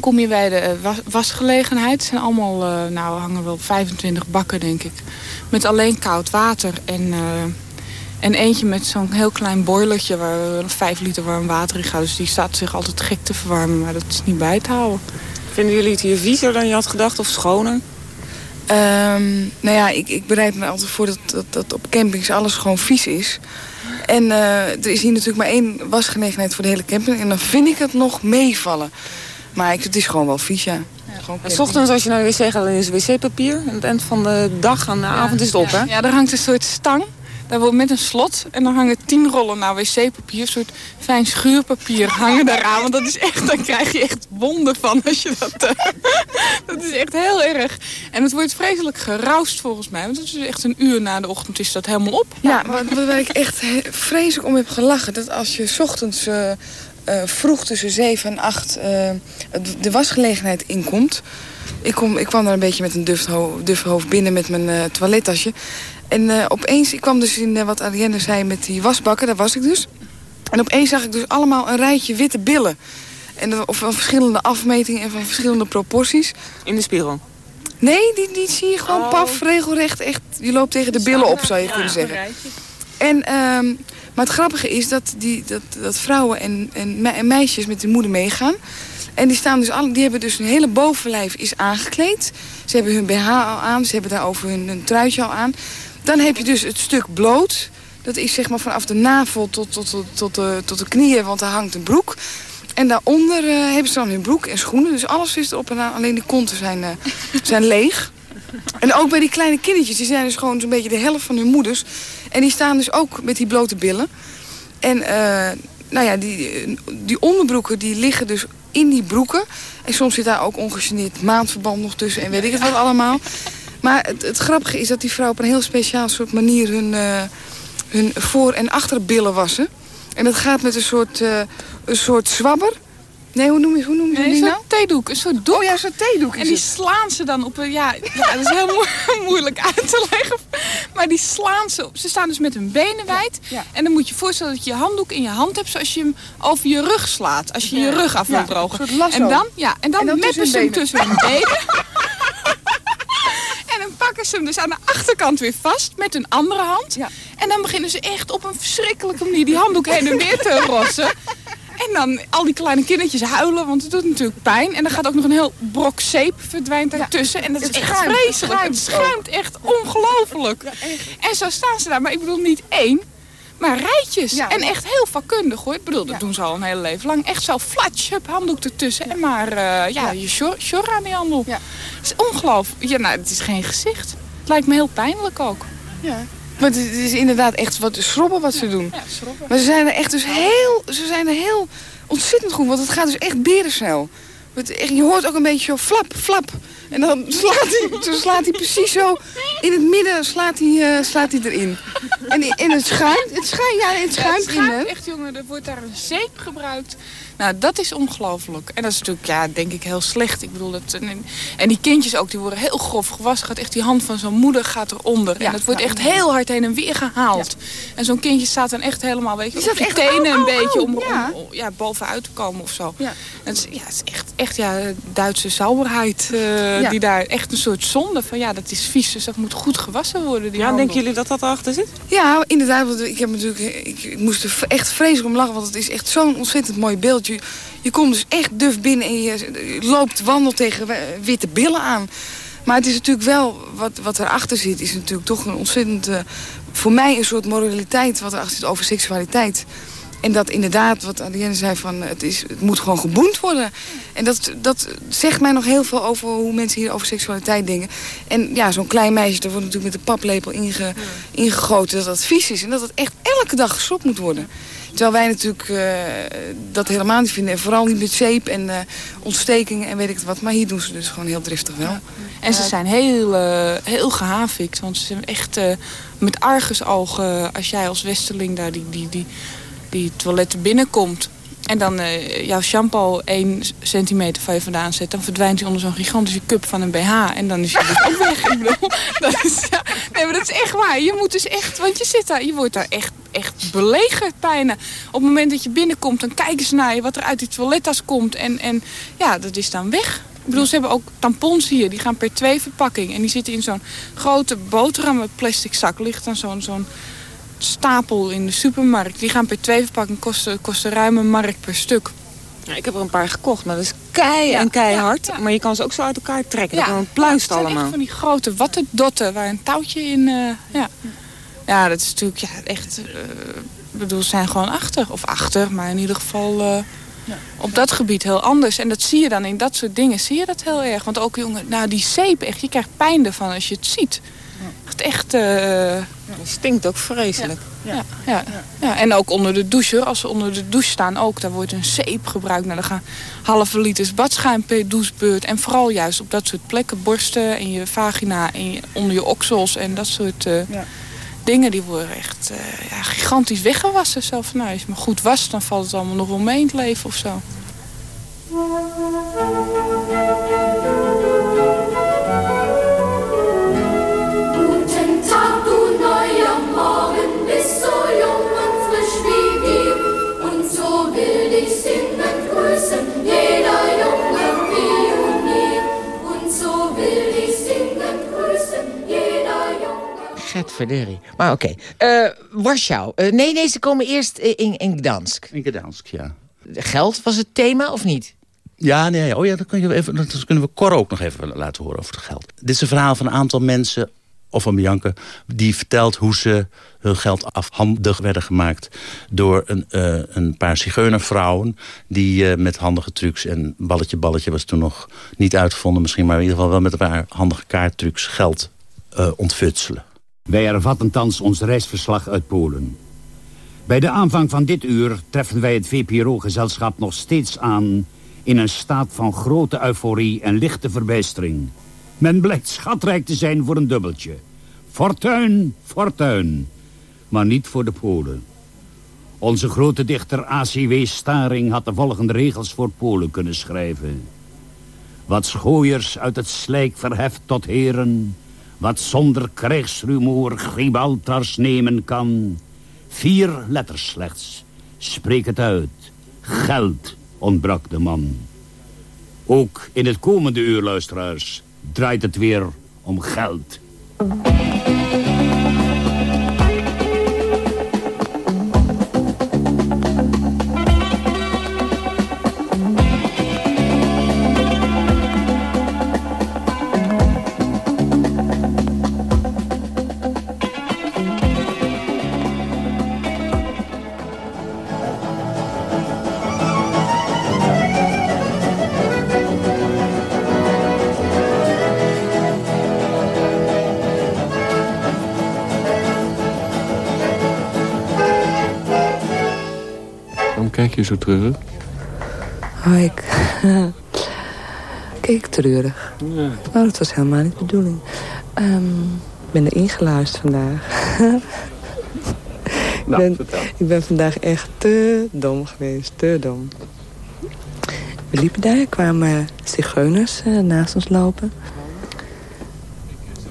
Kom je bij de eh, was- wasgelegenheid. Het zijn allemaal, eh, nou hangen wel 25 bakken denk ik. Met alleen koud water en, eh, en eentje met zo'n heel klein boilertje waar er 5 liter warm water in gaat. Dus die staat zich altijd gek te verwarmen, maar dat is niet bij te houden. Vinden jullie het hier viezer dan je had gedacht of schoner? Ehm, nou ja, ik, ik bereid me altijd voor dat, dat, dat op campings alles gewoon vies is. En eh, er is hier natuurlijk maar één wasgelegenheid voor de hele camping. En dan vind ik het nog meevallen. Maar ik, het is gewoon wel vies, ja. En 's ochtends als je naar de wc gaat, dan is wc-papier. Aan het eind van de dag, aan de avond is het op, hè? Ja, er hangt een soort stang. Daar wordt met een slot. En dan hangen tien rollen nou wc-papier. Een soort fijn schuurpapier hangen daaraan. Want dat is echt, dan krijg je echt wonden van als je dat... eh, dat is echt heel erg. En het wordt vreselijk geroust volgens mij. Want het is echt een uur na de ochtend is dat helemaal op. Ja, waar, waar ik echt vreselijk om heb gelachen... dat als je ochtends eh, eh, vroeg tussen 7 en 8 eh, het- de wasgelegenheid inkomt... Ik, kom, ik kwam daar een beetje met een duf, ho duf hoofd binnen met mijn toilettasje. En eh, opeens, ik kwam dus in eh, wat Arienne zei met die wasbakken, daar was ik dus. En opeens zag ik dus allemaal een rijtje witte billen. En dat- of van verschillende afmetingen en van verschillende proporties. In de spiegel? Nee, die, die zie je gewoon paf, regelrecht. Echt, je loopt tegen de billen op, zou je kunnen zeggen. En, ehm, maar het grappige is dat, die, dat, dat vrouwen en, en, me- en meisjes met de moeder meegaan. En die, staan dus alle, die hebben dus hun hele bovenlijf is aangekleed. Ze hebben hun BH al aan, ze hebben daarover hun, hun truitje al aan. Dan heb je dus het stuk bloot. Dat is zeg maar vanaf de navel tot, tot, tot, tot, de, tot de knieën, want daar hangt een broek. En daaronder eh, hebben ze dan hun broek en schoenen. Dus alles is erop en aan. Alleen de konten zijn, eh, zijn leeg. En ook bij die kleine kindertjes, die zijn dus gewoon zo'n beetje de helft van hun moeders. En die staan dus ook met die blote billen. En eh, nou ja, die, die onderbroeken die liggen dus in die broeken. En soms zit daar ook ongegeneerd maandverband nog tussen en weet ik het wat allemaal. Maar het, het grappige is dat die vrouwen op een heel speciaal soort manier hun, eh, hun voor- en achterbillen wassen. En dat gaat met een soort, eh, een soort zwabber. Nee, hoe noem je, hoe noem je Nee, die een nou? theedoek, een soort doek. Oh ja, zo'n theedoek En die slaan ze dan op een... Ja, ja dat is heel moe- moeilijk uit te leggen. Maar die slaan ze op. Ze staan dus met hun benen wijd. En dan moet je je voorstellen dat je je handdoek in je hand hebt... zoals je hem over je rug slaat. Als je je Ja. rug af wil Ja, drogen. een soort lasso. En dan, ja, en dan, En dan meppen tussen ze hem tussen hun benen. Dan pakken ze hem dus aan de achterkant weer vast met een andere hand. En dan beginnen ze echt op een verschrikkelijke manier die handdoek heen en weer te rossen. En dan al die kleine kindertjes huilen, want het doet natuurlijk pijn. En dan gaat ook nog een heel brok zeep verdwijnt daartussen. en dat is echt schuimt, vreselijk. Het schuimt schuimt echt ongelooflijk. en zo staan ze daar. Maar ik bedoel niet één, maar rijtjes. En echt heel vakkundig hoor. Ik bedoel, dat doen ze al een hele leven lang. Echt zo flatsch, hup, handdoek ertussen. En maar eh, ja, je sjor aan die handel. Het is ongelooflijk. Ja, nou, het is geen gezicht. Het lijkt me heel pijnlijk ook. Ja. Maar het is, inderdaad echt wat schrobben wat ze doen. Maar ze zijn er echt dus heel, ze zijn er heel ontzettend goed. Want het gaat dus echt berensnel. Je hoort ook een beetje zo flap, flap. En dan slaat hij, zo slaat hij precies zo in het midden slaat hij, uh, slaat hij erin. En in het schuim, het schuim, ja, het schuimt, ja, het schuimt echt, jongen. Er wordt daar een zeep gebruikt nou, dat is ongelooflijk. En dat is natuurlijk, ja, denk ik, heel slecht. Ik bedoel, dat, en, die kindjes ook, die worden heel grof gewassen. Gaat echt die hand van zo'n moeder gaat eronder. Ja, en het wordt echt heel hard heen en weer gehaald. En zo'n kindje staat dan echt helemaal, weet je, op zijn tenen een beetje om, ja. Om, ja, bovenuit te komen of zo. Ja. Het is, ja, het is echt, echt ja, Duitse sauberheid uh, die daar echt een soort zonde van, ja, dat is vies. Dus dat moet goed gewassen worden, die Ja, denken jullie dat dat erachter zit? Ja, inderdaad. Want ik heb natuurlijk, ik, moest er echt vreselijk om lachen, want het is echt zo'n ontzettend mooi beeld je, komt dus echt duf binnen en je, loopt, wandelt tegen witte billen aan. Maar het is natuurlijk wel, wat, wat erachter zit, is natuurlijk toch een ontzettend... Uh, voor mij een soort moraliteit wat erachter zit over seksualiteit. En dat inderdaad, wat Adrienne zei, van, het, is, het moet gewoon geboend worden. En dat, dat zegt mij nog heel veel over hoe mensen hier over seksualiteit denken. En ja, zo'n klein meisje, daar wordt natuurlijk met de paplepel inge, ingegoten dat dat vies is. En dat het echt elke dag gestopt moet worden. Terwijl wij natuurlijk uh, dat helemaal niet vinden. En vooral niet met zeep en uh, ontstekingen en weet ik wat. Maar hier doen ze dus gewoon heel driftig wel. En ze zijn heel, uh, heel gehavikt. Want ze zijn echt met argusogen... als jij als westerling daar die, die, die, die toiletten binnenkomt... En dan uh, jouw shampoo 1 centimeter van je vandaan zet... dan verdwijnt hij onder zo'n gigantische cup van een BH. En dan is hij dus ook weg. Nee, maar dat is echt waar. Je moet dus echt, want je zit daar, je wordt daar echt, echt belegerd bijna. Op het moment dat je binnenkomt, dan kijken ze naar je... wat er uit die toilettas komt. En, en ja, dat is dan weg. Ik bedoel, ze hebben ook tampons hier. Die gaan per twee verpakking. En die zitten in zo'n grote boterhammen plastic zak. Ligt dan zo'n... zo'n stapel in de supermarkt. Die gaan per twee verpakken kosten, kosten ruim een markt per stuk. Ja, ik heb er een paar gekocht, maar dat is kei en keihard. Maar je kan ze ook zo uit elkaar trekken. Ja, dan pluist allemaal. Zijn van die grote wattendotten waar een touwtje in... Uh, ja. ja, dat is natuurlijk ja, echt... Uh, bedoel, ze zijn gewoon achter. Of achter, maar in ieder geval... Uh, ja. Op dat gebied heel anders. En dat zie je dan in dat soort dingen, zie je dat heel erg. Want ook jongen, nou die zeep echt, je krijgt pijn ervan als je het ziet. Echt, echt... Uh... het stinkt ook vreselijk. Ja. Ja. Ja. En ook onder de douche, als ze onder de douche staan ook, daar wordt een zeep gebruikt. Nou, dan gaan halve liters badschuim per douchebeurt. En vooral juist op dat soort plekken, borsten en je vagina en je, onder je oksels en dat soort uh, dingen. Die worden echt uh, ja, gigantisch weggewassen. Zo van, nou, als je me goed wast, dan valt het allemaal nog wel mee in het leven of zo. Maar oké. Okay. Uh, Warschau. Uh, nee, nee, ze komen eerst in, in Gdansk. In Gdansk, ja. Geld was het thema, of niet? Ja, nee, oh ja, dat, kun je even, dat kunnen we Cor ook nog even laten horen over het geld. Dit is een verhaal van een aantal mensen, of van Bianca... die vertelt hoe ze hun geld afhandig werden gemaakt... door een, uh, een paar zigeunervrouwen... die uh, met handige trucs en balletje balletje was toen nog niet uitgevonden... misschien, maar in ieder geval wel met een paar handige kaarttrucs geld uh, ontfutselen. Wij ervatten thans ons reisverslag uit Polen. Bij de aanvang van dit uur treffen wij het VPRO-gezelschap nog steeds aan... in een staat van grote euforie en lichte verbijstering. Men blijkt schatrijk te zijn voor een dubbeltje. Fortuin, fortuin. Maar niet voor de Polen. Onze grote dichter A.C.W. Staring had de volgende regels voor Polen kunnen schrijven. Wat schooiers uit het slijk verheft tot heren wat zonder krijgsrumoer Gibraltars nemen kan. Vier letters slechts, spreek het uit. Geld ontbrak de man. Ook in het komende uur, luisteraars, draait het weer om geld. Je zo treurig? Oh, ik... keek treurig. Ja. Oh, dat was helemaal niet de bedoeling. Um, ik ben er ingeluisterd vandaag. nou, ik, ben, ik ben vandaag echt te dom geweest. Te dom. We liepen daar, kwamen zigeuners uh, naast ons lopen.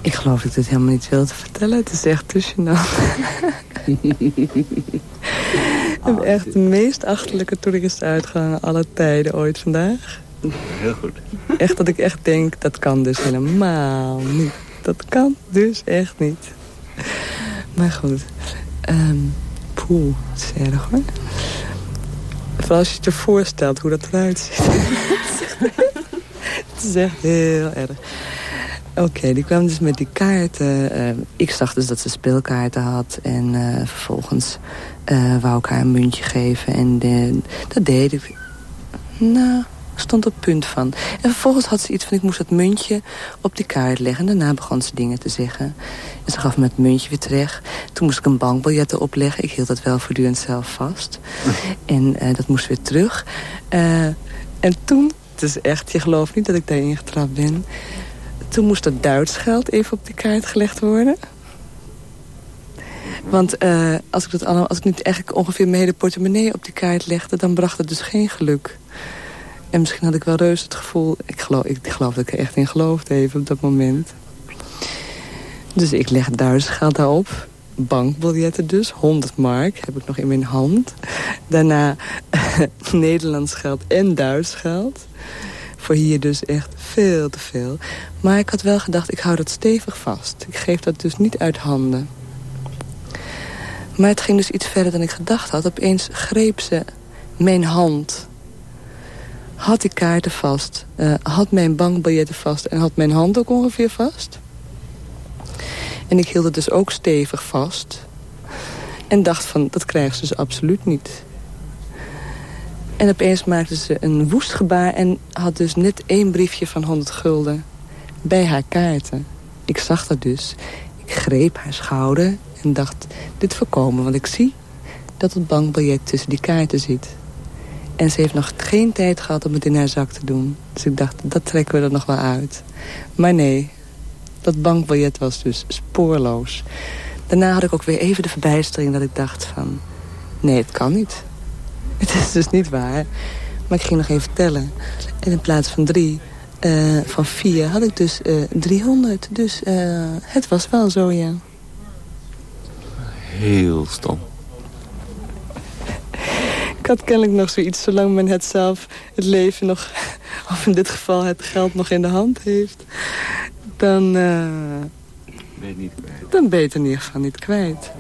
Ik geloof dat ik dit helemaal niet wilde vertellen. Het is echt te hebben echt de meest achterlijke toeristenuitgangen alle tijden ooit vandaag. Heel goed. Echt dat ik echt denk, dat kan dus helemaal niet. Dat kan dus echt niet. Maar goed. Um, poeh, het is erg hoor. Vooral als je je voorstelt hoe dat eruit ziet. het is echt heel erg. Oké, die kwam dus met die kaarten. Ehm, ik zag dus dat ze speelkaarten had. En uh, vervolgens uh, wou ik haar een muntje geven. En de, dat deed ik. Nou, stond op punt van. En vervolgens had ze iets van, ik moest dat muntje op die kaart leggen. En daarna begon ze dingen te zeggen. En ze gaf me het muntje weer terecht. Toen moest ik een bankbiljet erop leggen. Ik hield dat wel voortdurend zelf vast. en dat moest weer terug. En toen, het is echt, je gelooft niet dat ik daarin getrapt ben... Toen moest dat Duits geld even op die kaart gelegd worden. Want uh, als, ik dat allemaal, als ik niet eigenlijk ongeveer mijn hele portemonnee op die kaart legde... dan bracht het dus geen geluk. En misschien had ik wel reus het gevoel... Ik geloof, ik geloof dat ik er echt in geloofde even op dat moment. Dus ik leg Duits geld daarop. Bankbiljetten dus, 100 mark heb ik nog in mijn hand. Daarna Nederlands geld en Duits geld voor hier dus echt veel te veel. Maar ik had wel gedacht, ik hou dat stevig vast. Ik geef dat dus niet uit handen. Maar het ging dus iets verder dan ik gedacht had. Opeens greep ze mijn hand. Had die kaarten vast. Uh, had mijn bankbiljetten vast. En had mijn hand ook ongeveer vast. En ik hield het dus ook stevig vast. En dacht van, dat krijgt ze dus absoluut niet. En opeens maakte ze een woest gebaar en had dus net één briefje van 100 gulden bij haar kaarten. Ik zag dat dus. Ik greep haar schouder en dacht, dit voorkomen, want ik zie dat het bankbiljet tussen die kaarten zit. En ze heeft nog geen tijd gehad om het in haar zak te doen. Dus ik dacht, dat trekken we er nog wel uit. Maar nee, dat bankbiljet was dus spoorloos. Daarna had ik ook weer even de verbijstering dat ik dacht van... nee, het kan niet. Het is dus niet waar. Maar ik ging nog even tellen. En in plaats van drie, uh, van vier, had ik dus uh, eh, 300. Dus uh, het was wel zo, ja. Heel stom. Ik had kennelijk nog zoiets, zolang men het zelf, het leven nog... of in dit geval het geld nog in de hand heeft... dan... ben je niet kwijt. Dan ben je het in ieder geval niet kwijt.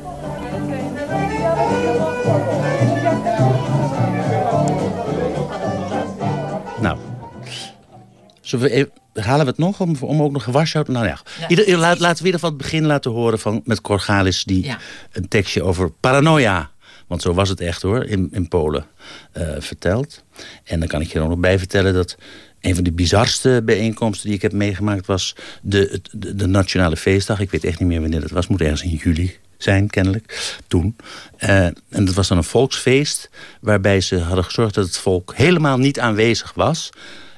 Zullen we halen we het nog om, om ook nog Warschau... Nou ja, Ieder, laat, laten we in ieder geval het begin laten horen van, met Corgalis... die een tekstje over paranoia, want zo was het echt hoor, in, in Polen, uh, vertelt. En dan kan ik je er nog bij vertellen dat... Een van de bizarste bijeenkomsten die ik heb meegemaakt was de, de, de, Nationale Feestdag. Ik weet echt niet meer wanneer dat was. Moet ergens in juli zijn, kennelijk, toen. Uh, en dat was dan een volksfeest waarbij ze hadden gezorgd dat het volk helemaal niet aanwezig was...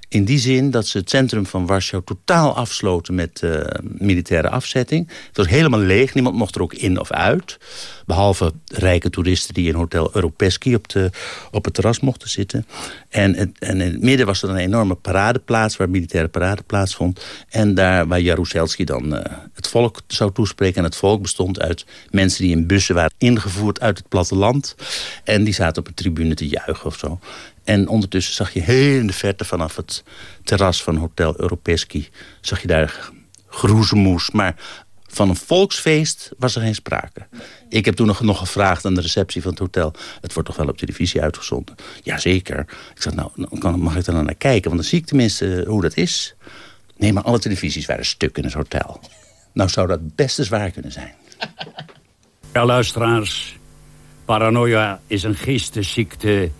In die zin dat ze het centrum van Warschau totaal afsloten met uh, militaire afzetting. Het was helemaal leeg, niemand mocht er ook in of uit. Behalve rijke toeristen die in Hotel Europeski op, de, op het terras mochten zitten. En, en in het midden was er een enorme paradeplaats waar militaire parade plaatsvond. En daar waar Jaruzelski dan uh, het volk zou toespreken. En het volk bestond uit mensen die in bussen waren ingevoerd uit het platteland. En die zaten op een tribune te juichen of zo. En ondertussen zag je heel in de verte vanaf het terras van Hotel Europeski... zag je daar groezemoes. Maar van een volksfeest was er geen sprake. Ik heb toen nog, gevraagd aan de receptie van het hotel... het wordt toch wel op televisie uitgezonden? Jazeker. Ik zei, nou, mag ik er dan naar kijken? Want dan zie ik tenminste hoe dat is. Nee, maar alle televisies waren stuk in het hotel. Nou zou dat best eens waar kunnen zijn. Ja, luisteraars. Paranoia is een geestesziekte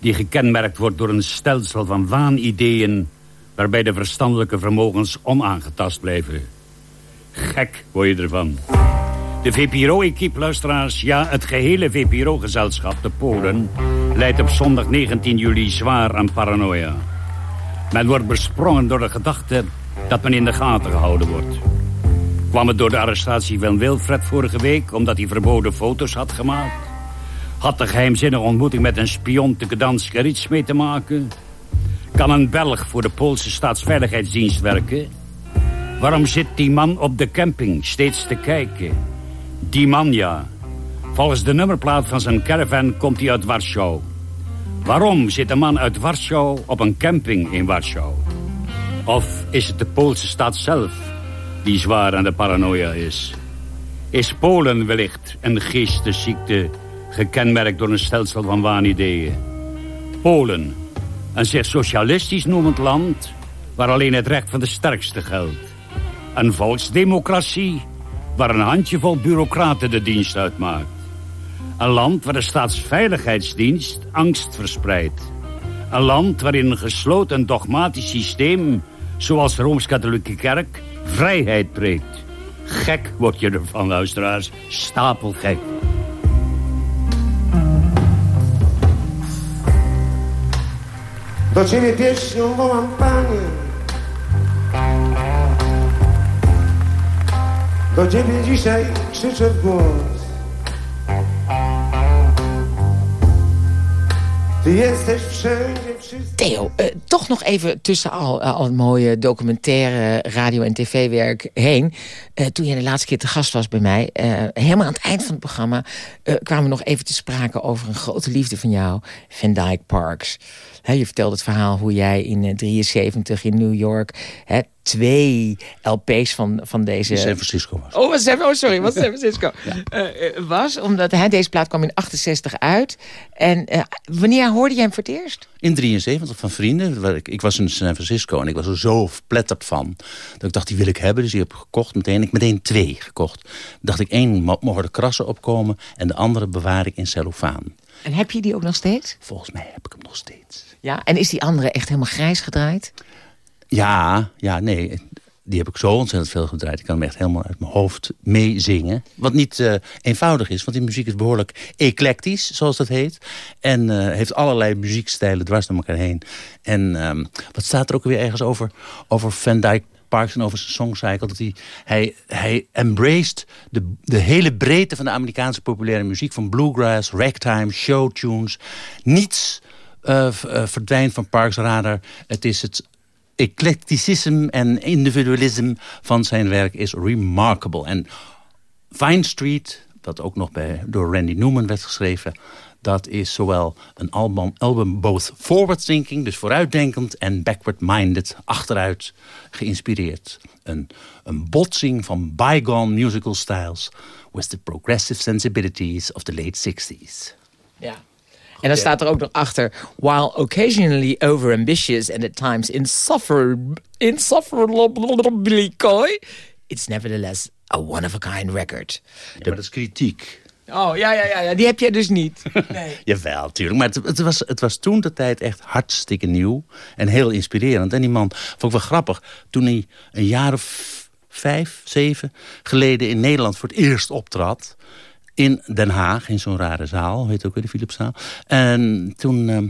die gekenmerkt wordt door een stelsel van waanideeën... waarbij de verstandelijke vermogens onaangetast blijven. Gek word je ervan. De VPRO-equipe, luisteraars, ja, het gehele VPRO-gezelschap, de Polen... leidt op zondag 19 juli zwaar aan paranoia. Men wordt besprongen door de gedachte dat men in de gaten gehouden wordt. Kwam het door de arrestatie van Wilfred vorige week... omdat hij verboden foto's had gemaakt? Had de geheimzinnige ontmoeting met een spion te Gdansk er iets mee te maken? Kan een Belg voor de Poolse staatsveiligheidsdienst werken? Waarom zit die man op de camping steeds te kijken? Die man, ja. Volgens de nummerplaat van zijn caravan komt hij uit Warschau. Waarom zit een man uit Warschau op een camping in Warschau? Of is het de Poolse staat zelf die zwaar aan de paranoia is? Is Polen wellicht een geestesziekte gekenmerkt door een stelsel van waanideeën? Polen, een zich socialistisch noemend land waar alleen het recht van de sterkste geldt. Een volksdemocratie waar een handjevol bureaucraten de dienst uitmaakt. Een land waar de staatsveiligheidsdienst angst verspreidt. Een land waarin een gesloten dogmatisch systeem, zoals de Rooms-Katholieke Kerk, vrijheid preekt. Gek word je ervan, luisteraars. Stapelgek. Do ciebie pieśnią wołam, Panie Do ciebie dzisiaj krzyczę w głos Ty jesteś wszędzie. Theo, eh, toch nog even tussen al, eh, al het mooie documentaire, radio- en tv-werk heen. Eh, toen jij de laatste keer te gast was bij mij, helemaal aan het eind van het programma... kwamen we nog even te sprake over een grote liefde van jou, Van Dyke Parks. Je vertelde het verhaal hoe jij in eh, 73 in New York... twee LP's van, van deze... San Francisco was. Oh, was San, oh sorry, was San Francisco. Eh, eh, was, omdat hè, deze plaat kwam in 68 uit. En eh, wanneer hoorde jij hem voor het eerst? In 73 van vrienden. waar Ik, ik was in San Francisco en ik was er zo verpletterd van. Dat ik dacht, die wil ik hebben. Dus die heb ik gekocht meteen. Ik meteen twee gekocht. Dacht ik, één mo- mogen er krassen opkomen. En de andere bewaar ik in cellofaan. En heb je die ook nog steeds? Volgens mij heb ik hem nog steeds. Ja, en is die andere echt helemaal grijs gedraaid? Ja, ja, nee. Die heb ik zo ontzettend veel gedraaid. Ik kan hem echt helemaal uit mijn hoofd meezingen. Wat niet eh, eenvoudig is, want die muziek is behoorlijk eclectisch, zoals dat heet. En eh, heeft allerlei muziekstijlen dwars door elkaar heen. En ehm, wat staat er ook weer ergens over, over Van Dyke Parks en over zijn songcycle. Dat hij, hij, hij embraced de, de hele breedte van de Amerikaanse populaire muziek. Van bluegrass, ragtime, showtunes. Niets eh, verdwijnt van Parks radar. Het is het eclecticisme en individualisme van zijn werk is remarkable. En Vine Street, dat ook nog bij, door Randy Newman werd geschreven... dat is zowel een album, album both forward thinking, dus vooruitdenkend... en backward minded, achteruit geïnspireerd. Een, een botsing van bygone musical styles... with the progressive sensibilities of the late 60s. Ja. En dan staat er ook nog achter... While occasionally overambitious and at times insuffer, insufferably coy... it's nevertheless a one-of-a-kind record. Ja, maar dat is kritiek. Oh, ja, ja, ja, ja, die heb jij dus niet. Nee. Jawel, natuurlijk. Maar het, het, was, het was toen de tijd echt hartstikke nieuw. En heel inspirerend. En die man, vond ik wel grappig. Toen hij een jaar of vijf, zeven geleden in Nederland voor het eerst optrad. In Den Haag, in zo'n rare zaal. Weet ook weer de Philipszaal. En toen ehm,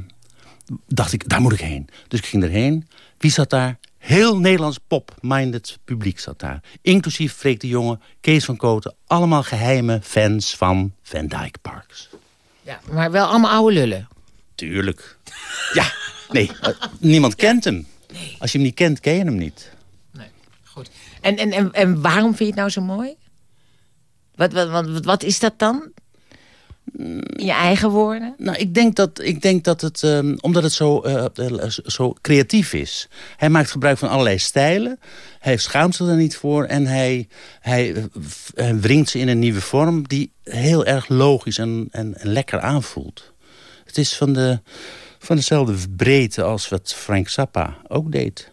dacht ik, daar moet ik heen. Dus ik ging erheen. Wie zat daar? Heel Nederlands pop-minded publiek zat daar. Inclusief Freek de Jonge, Kees van Koten. Allemaal geheime fans van Van Dyke Parks. Ja, maar wel allemaal oude lullen. Tuurlijk. Ja, nee, eh, niemand kent hem. Als je hem niet kent, ken je hem niet. En, en, en, en waarom vind je het nou zo mooi? Wat, wat, wat, wat is dat dan? In je eigen woorden? Nou, ik denk dat, ik denk dat het, ehm, omdat het zo, eh, eh, zo creatief is. Hij maakt gebruik van allerlei stijlen. Hij schaamt zich er niet voor. En hij, hij, eh, hij wringt ze in een nieuwe vorm die heel erg logisch en, en, en lekker aanvoelt. Het is van, de, van dezelfde breedte als wat Frank Zappa ook deed.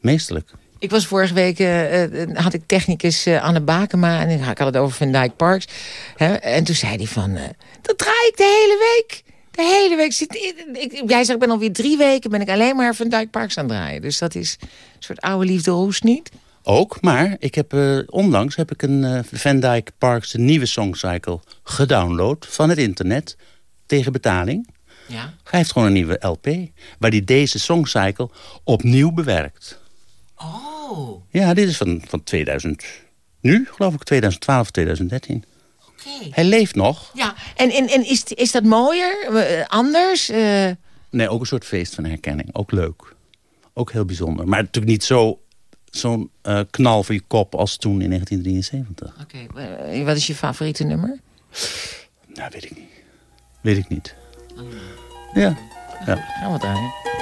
Meestelijk. Ik was vorige week, eh, eh, had ik technicus eh, Anne Bakema... en ik had het over Van Dyke Parks. Hè, en toen zei hij van, eh, dat draai ik de hele week. De hele week. Zit, ik, jij zegt, ik ben alweer drie weken... ben ik alleen maar Van Dyke Parks aan het draaien. Dus dat is een soort oude liefde roes niet. Ook, maar ik heb, eh, onlangs heb ik een eh, Van Dyke Parks de nieuwe songcycle gedownload van het internet tegen betaling. Ja. Hij heeft gewoon een nieuwe LP. Waar hij deze songcycle opnieuw bewerkt. Oh, Ja, dit is van, van 2000. Nu, geloof ik, 2012, 2013. oké. Hij leeft nog. Ja, en, en, en is, is dat mooier? Eh, anders? Eh, Nee, ook een soort feest van herkenning. Ook leuk. Ook heel bijzonder. Maar natuurlijk niet zo, zo'n eh, knal voor je kop als toen in 1973. Oké, wat is je favoriete nummer? Nou, weet ik niet. Weet ik niet. Ja. ja. Gaan we draaien.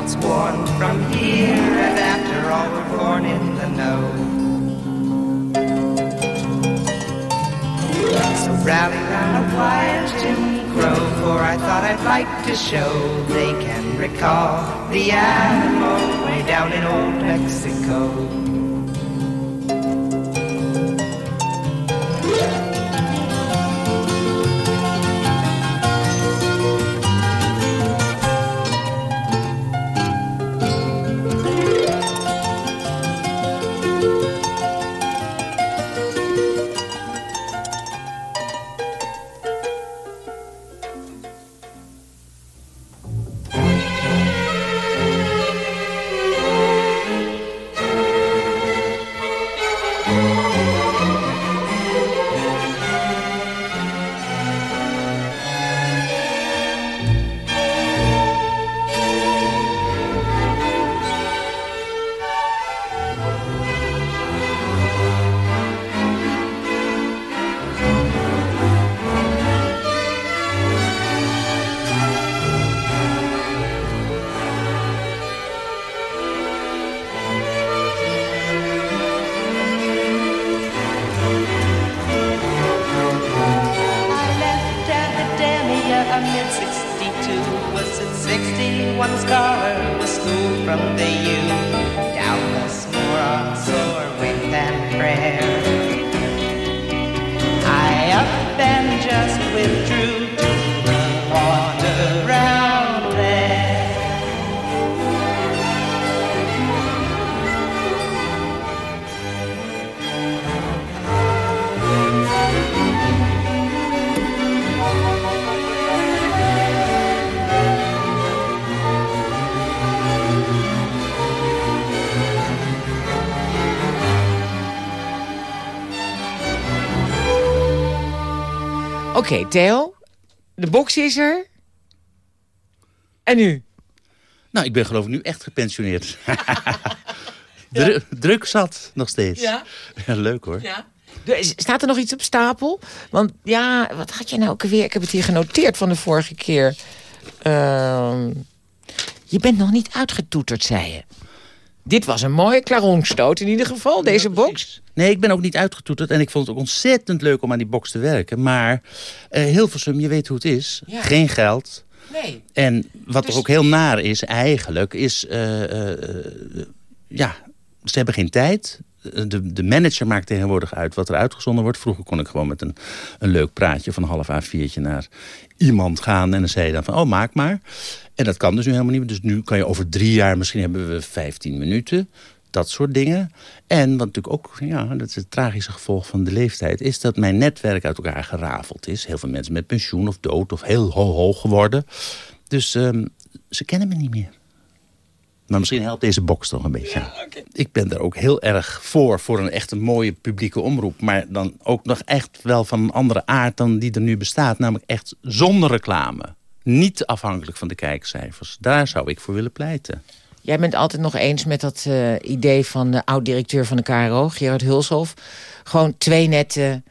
Belts worn from here, and after all we're born in the know. So rally round a quiet Jim Crow, for I thought I'd like to show they can recall the animal way down in old Mexico. 61 scholar was schooled from the U. Doubtless more on sore wind than prayer. Oké, Theo. De box is er. En nu? Nou, ik ben geloof ik nu echt gepensioneerd. Dru- Druk zat nog steeds. Ja. Leuk hoor. Ja. Staat er nog iets op stapel? Want ja, wat had je nou ook alweer? Ik heb het hier genoteerd van de vorige keer. Ehm, je bent nog niet uitgetoeterd, zei je. Dit was een mooie klaronstoot in ieder geval, deze box. Nee, ik ben ook niet uitgetoeterd. En ik vond het ook ontzettend leuk om aan die box te werken. Maar eh Hilversum, je weet hoe het is. Ja. Geen geld. Nee. En wat Dus- er ook heel naar is, eigenlijk, is... eh, eh, ja, ze hebben geen tijd. De, de manager maakt tegenwoordig uit wat er uitgezonden wordt. Vroeger kon ik gewoon met een, een leuk praatje van half A4'tje naar iemand gaan. En dan zei je dan van, oh, maak maar. En dat kan dus nu helemaal niet. Dus nu kan je over drie jaar, misschien hebben we 15 minuten. Dat soort dingen. En wat natuurlijk ook, ja, dat is het tragische gevolg van de leeftijd... is dat mijn netwerk uit elkaar gerafeld is. Heel veel mensen met pensioen of dood of heel ho hoog geworden. Dus ehm, ze kennen me niet meer. Maar misschien helpt deze box toch een beetje. Ik ben er ook heel erg voor, voor een echt een mooie publieke omroep. Maar dan ook nog echt wel van een andere aard dan die er nu bestaat. Namelijk echt zonder reclame. Niet afhankelijk van de kijkcijfers. Daar zou ik voor willen pleiten. Jij bent altijd nog eens met dat eh, idee van de oud-directeur van de KRO, Gerard Hulshoff. Gewoon twee netten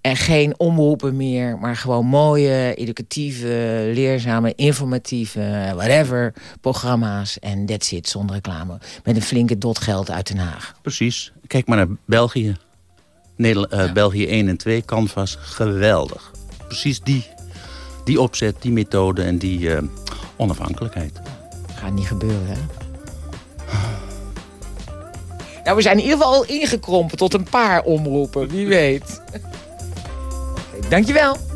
en geen omroepen meer, maar gewoon mooie, educatieve, leerzame, informatieve, whatever, programma's. En that's it, zonder reclame. Met een flinke dot geld uit Den Haag. Precies. Kijk maar naar België. Nederland, eh, België 1 en 2, Canvas, geweldig. Precies die, die opzet, die methode en die eh, onafhankelijkheid. Gaat niet gebeuren, hè? Nou, we zijn in ieder geval al ingekrompen tot een paar omroepen, wie weet. Dankjewel.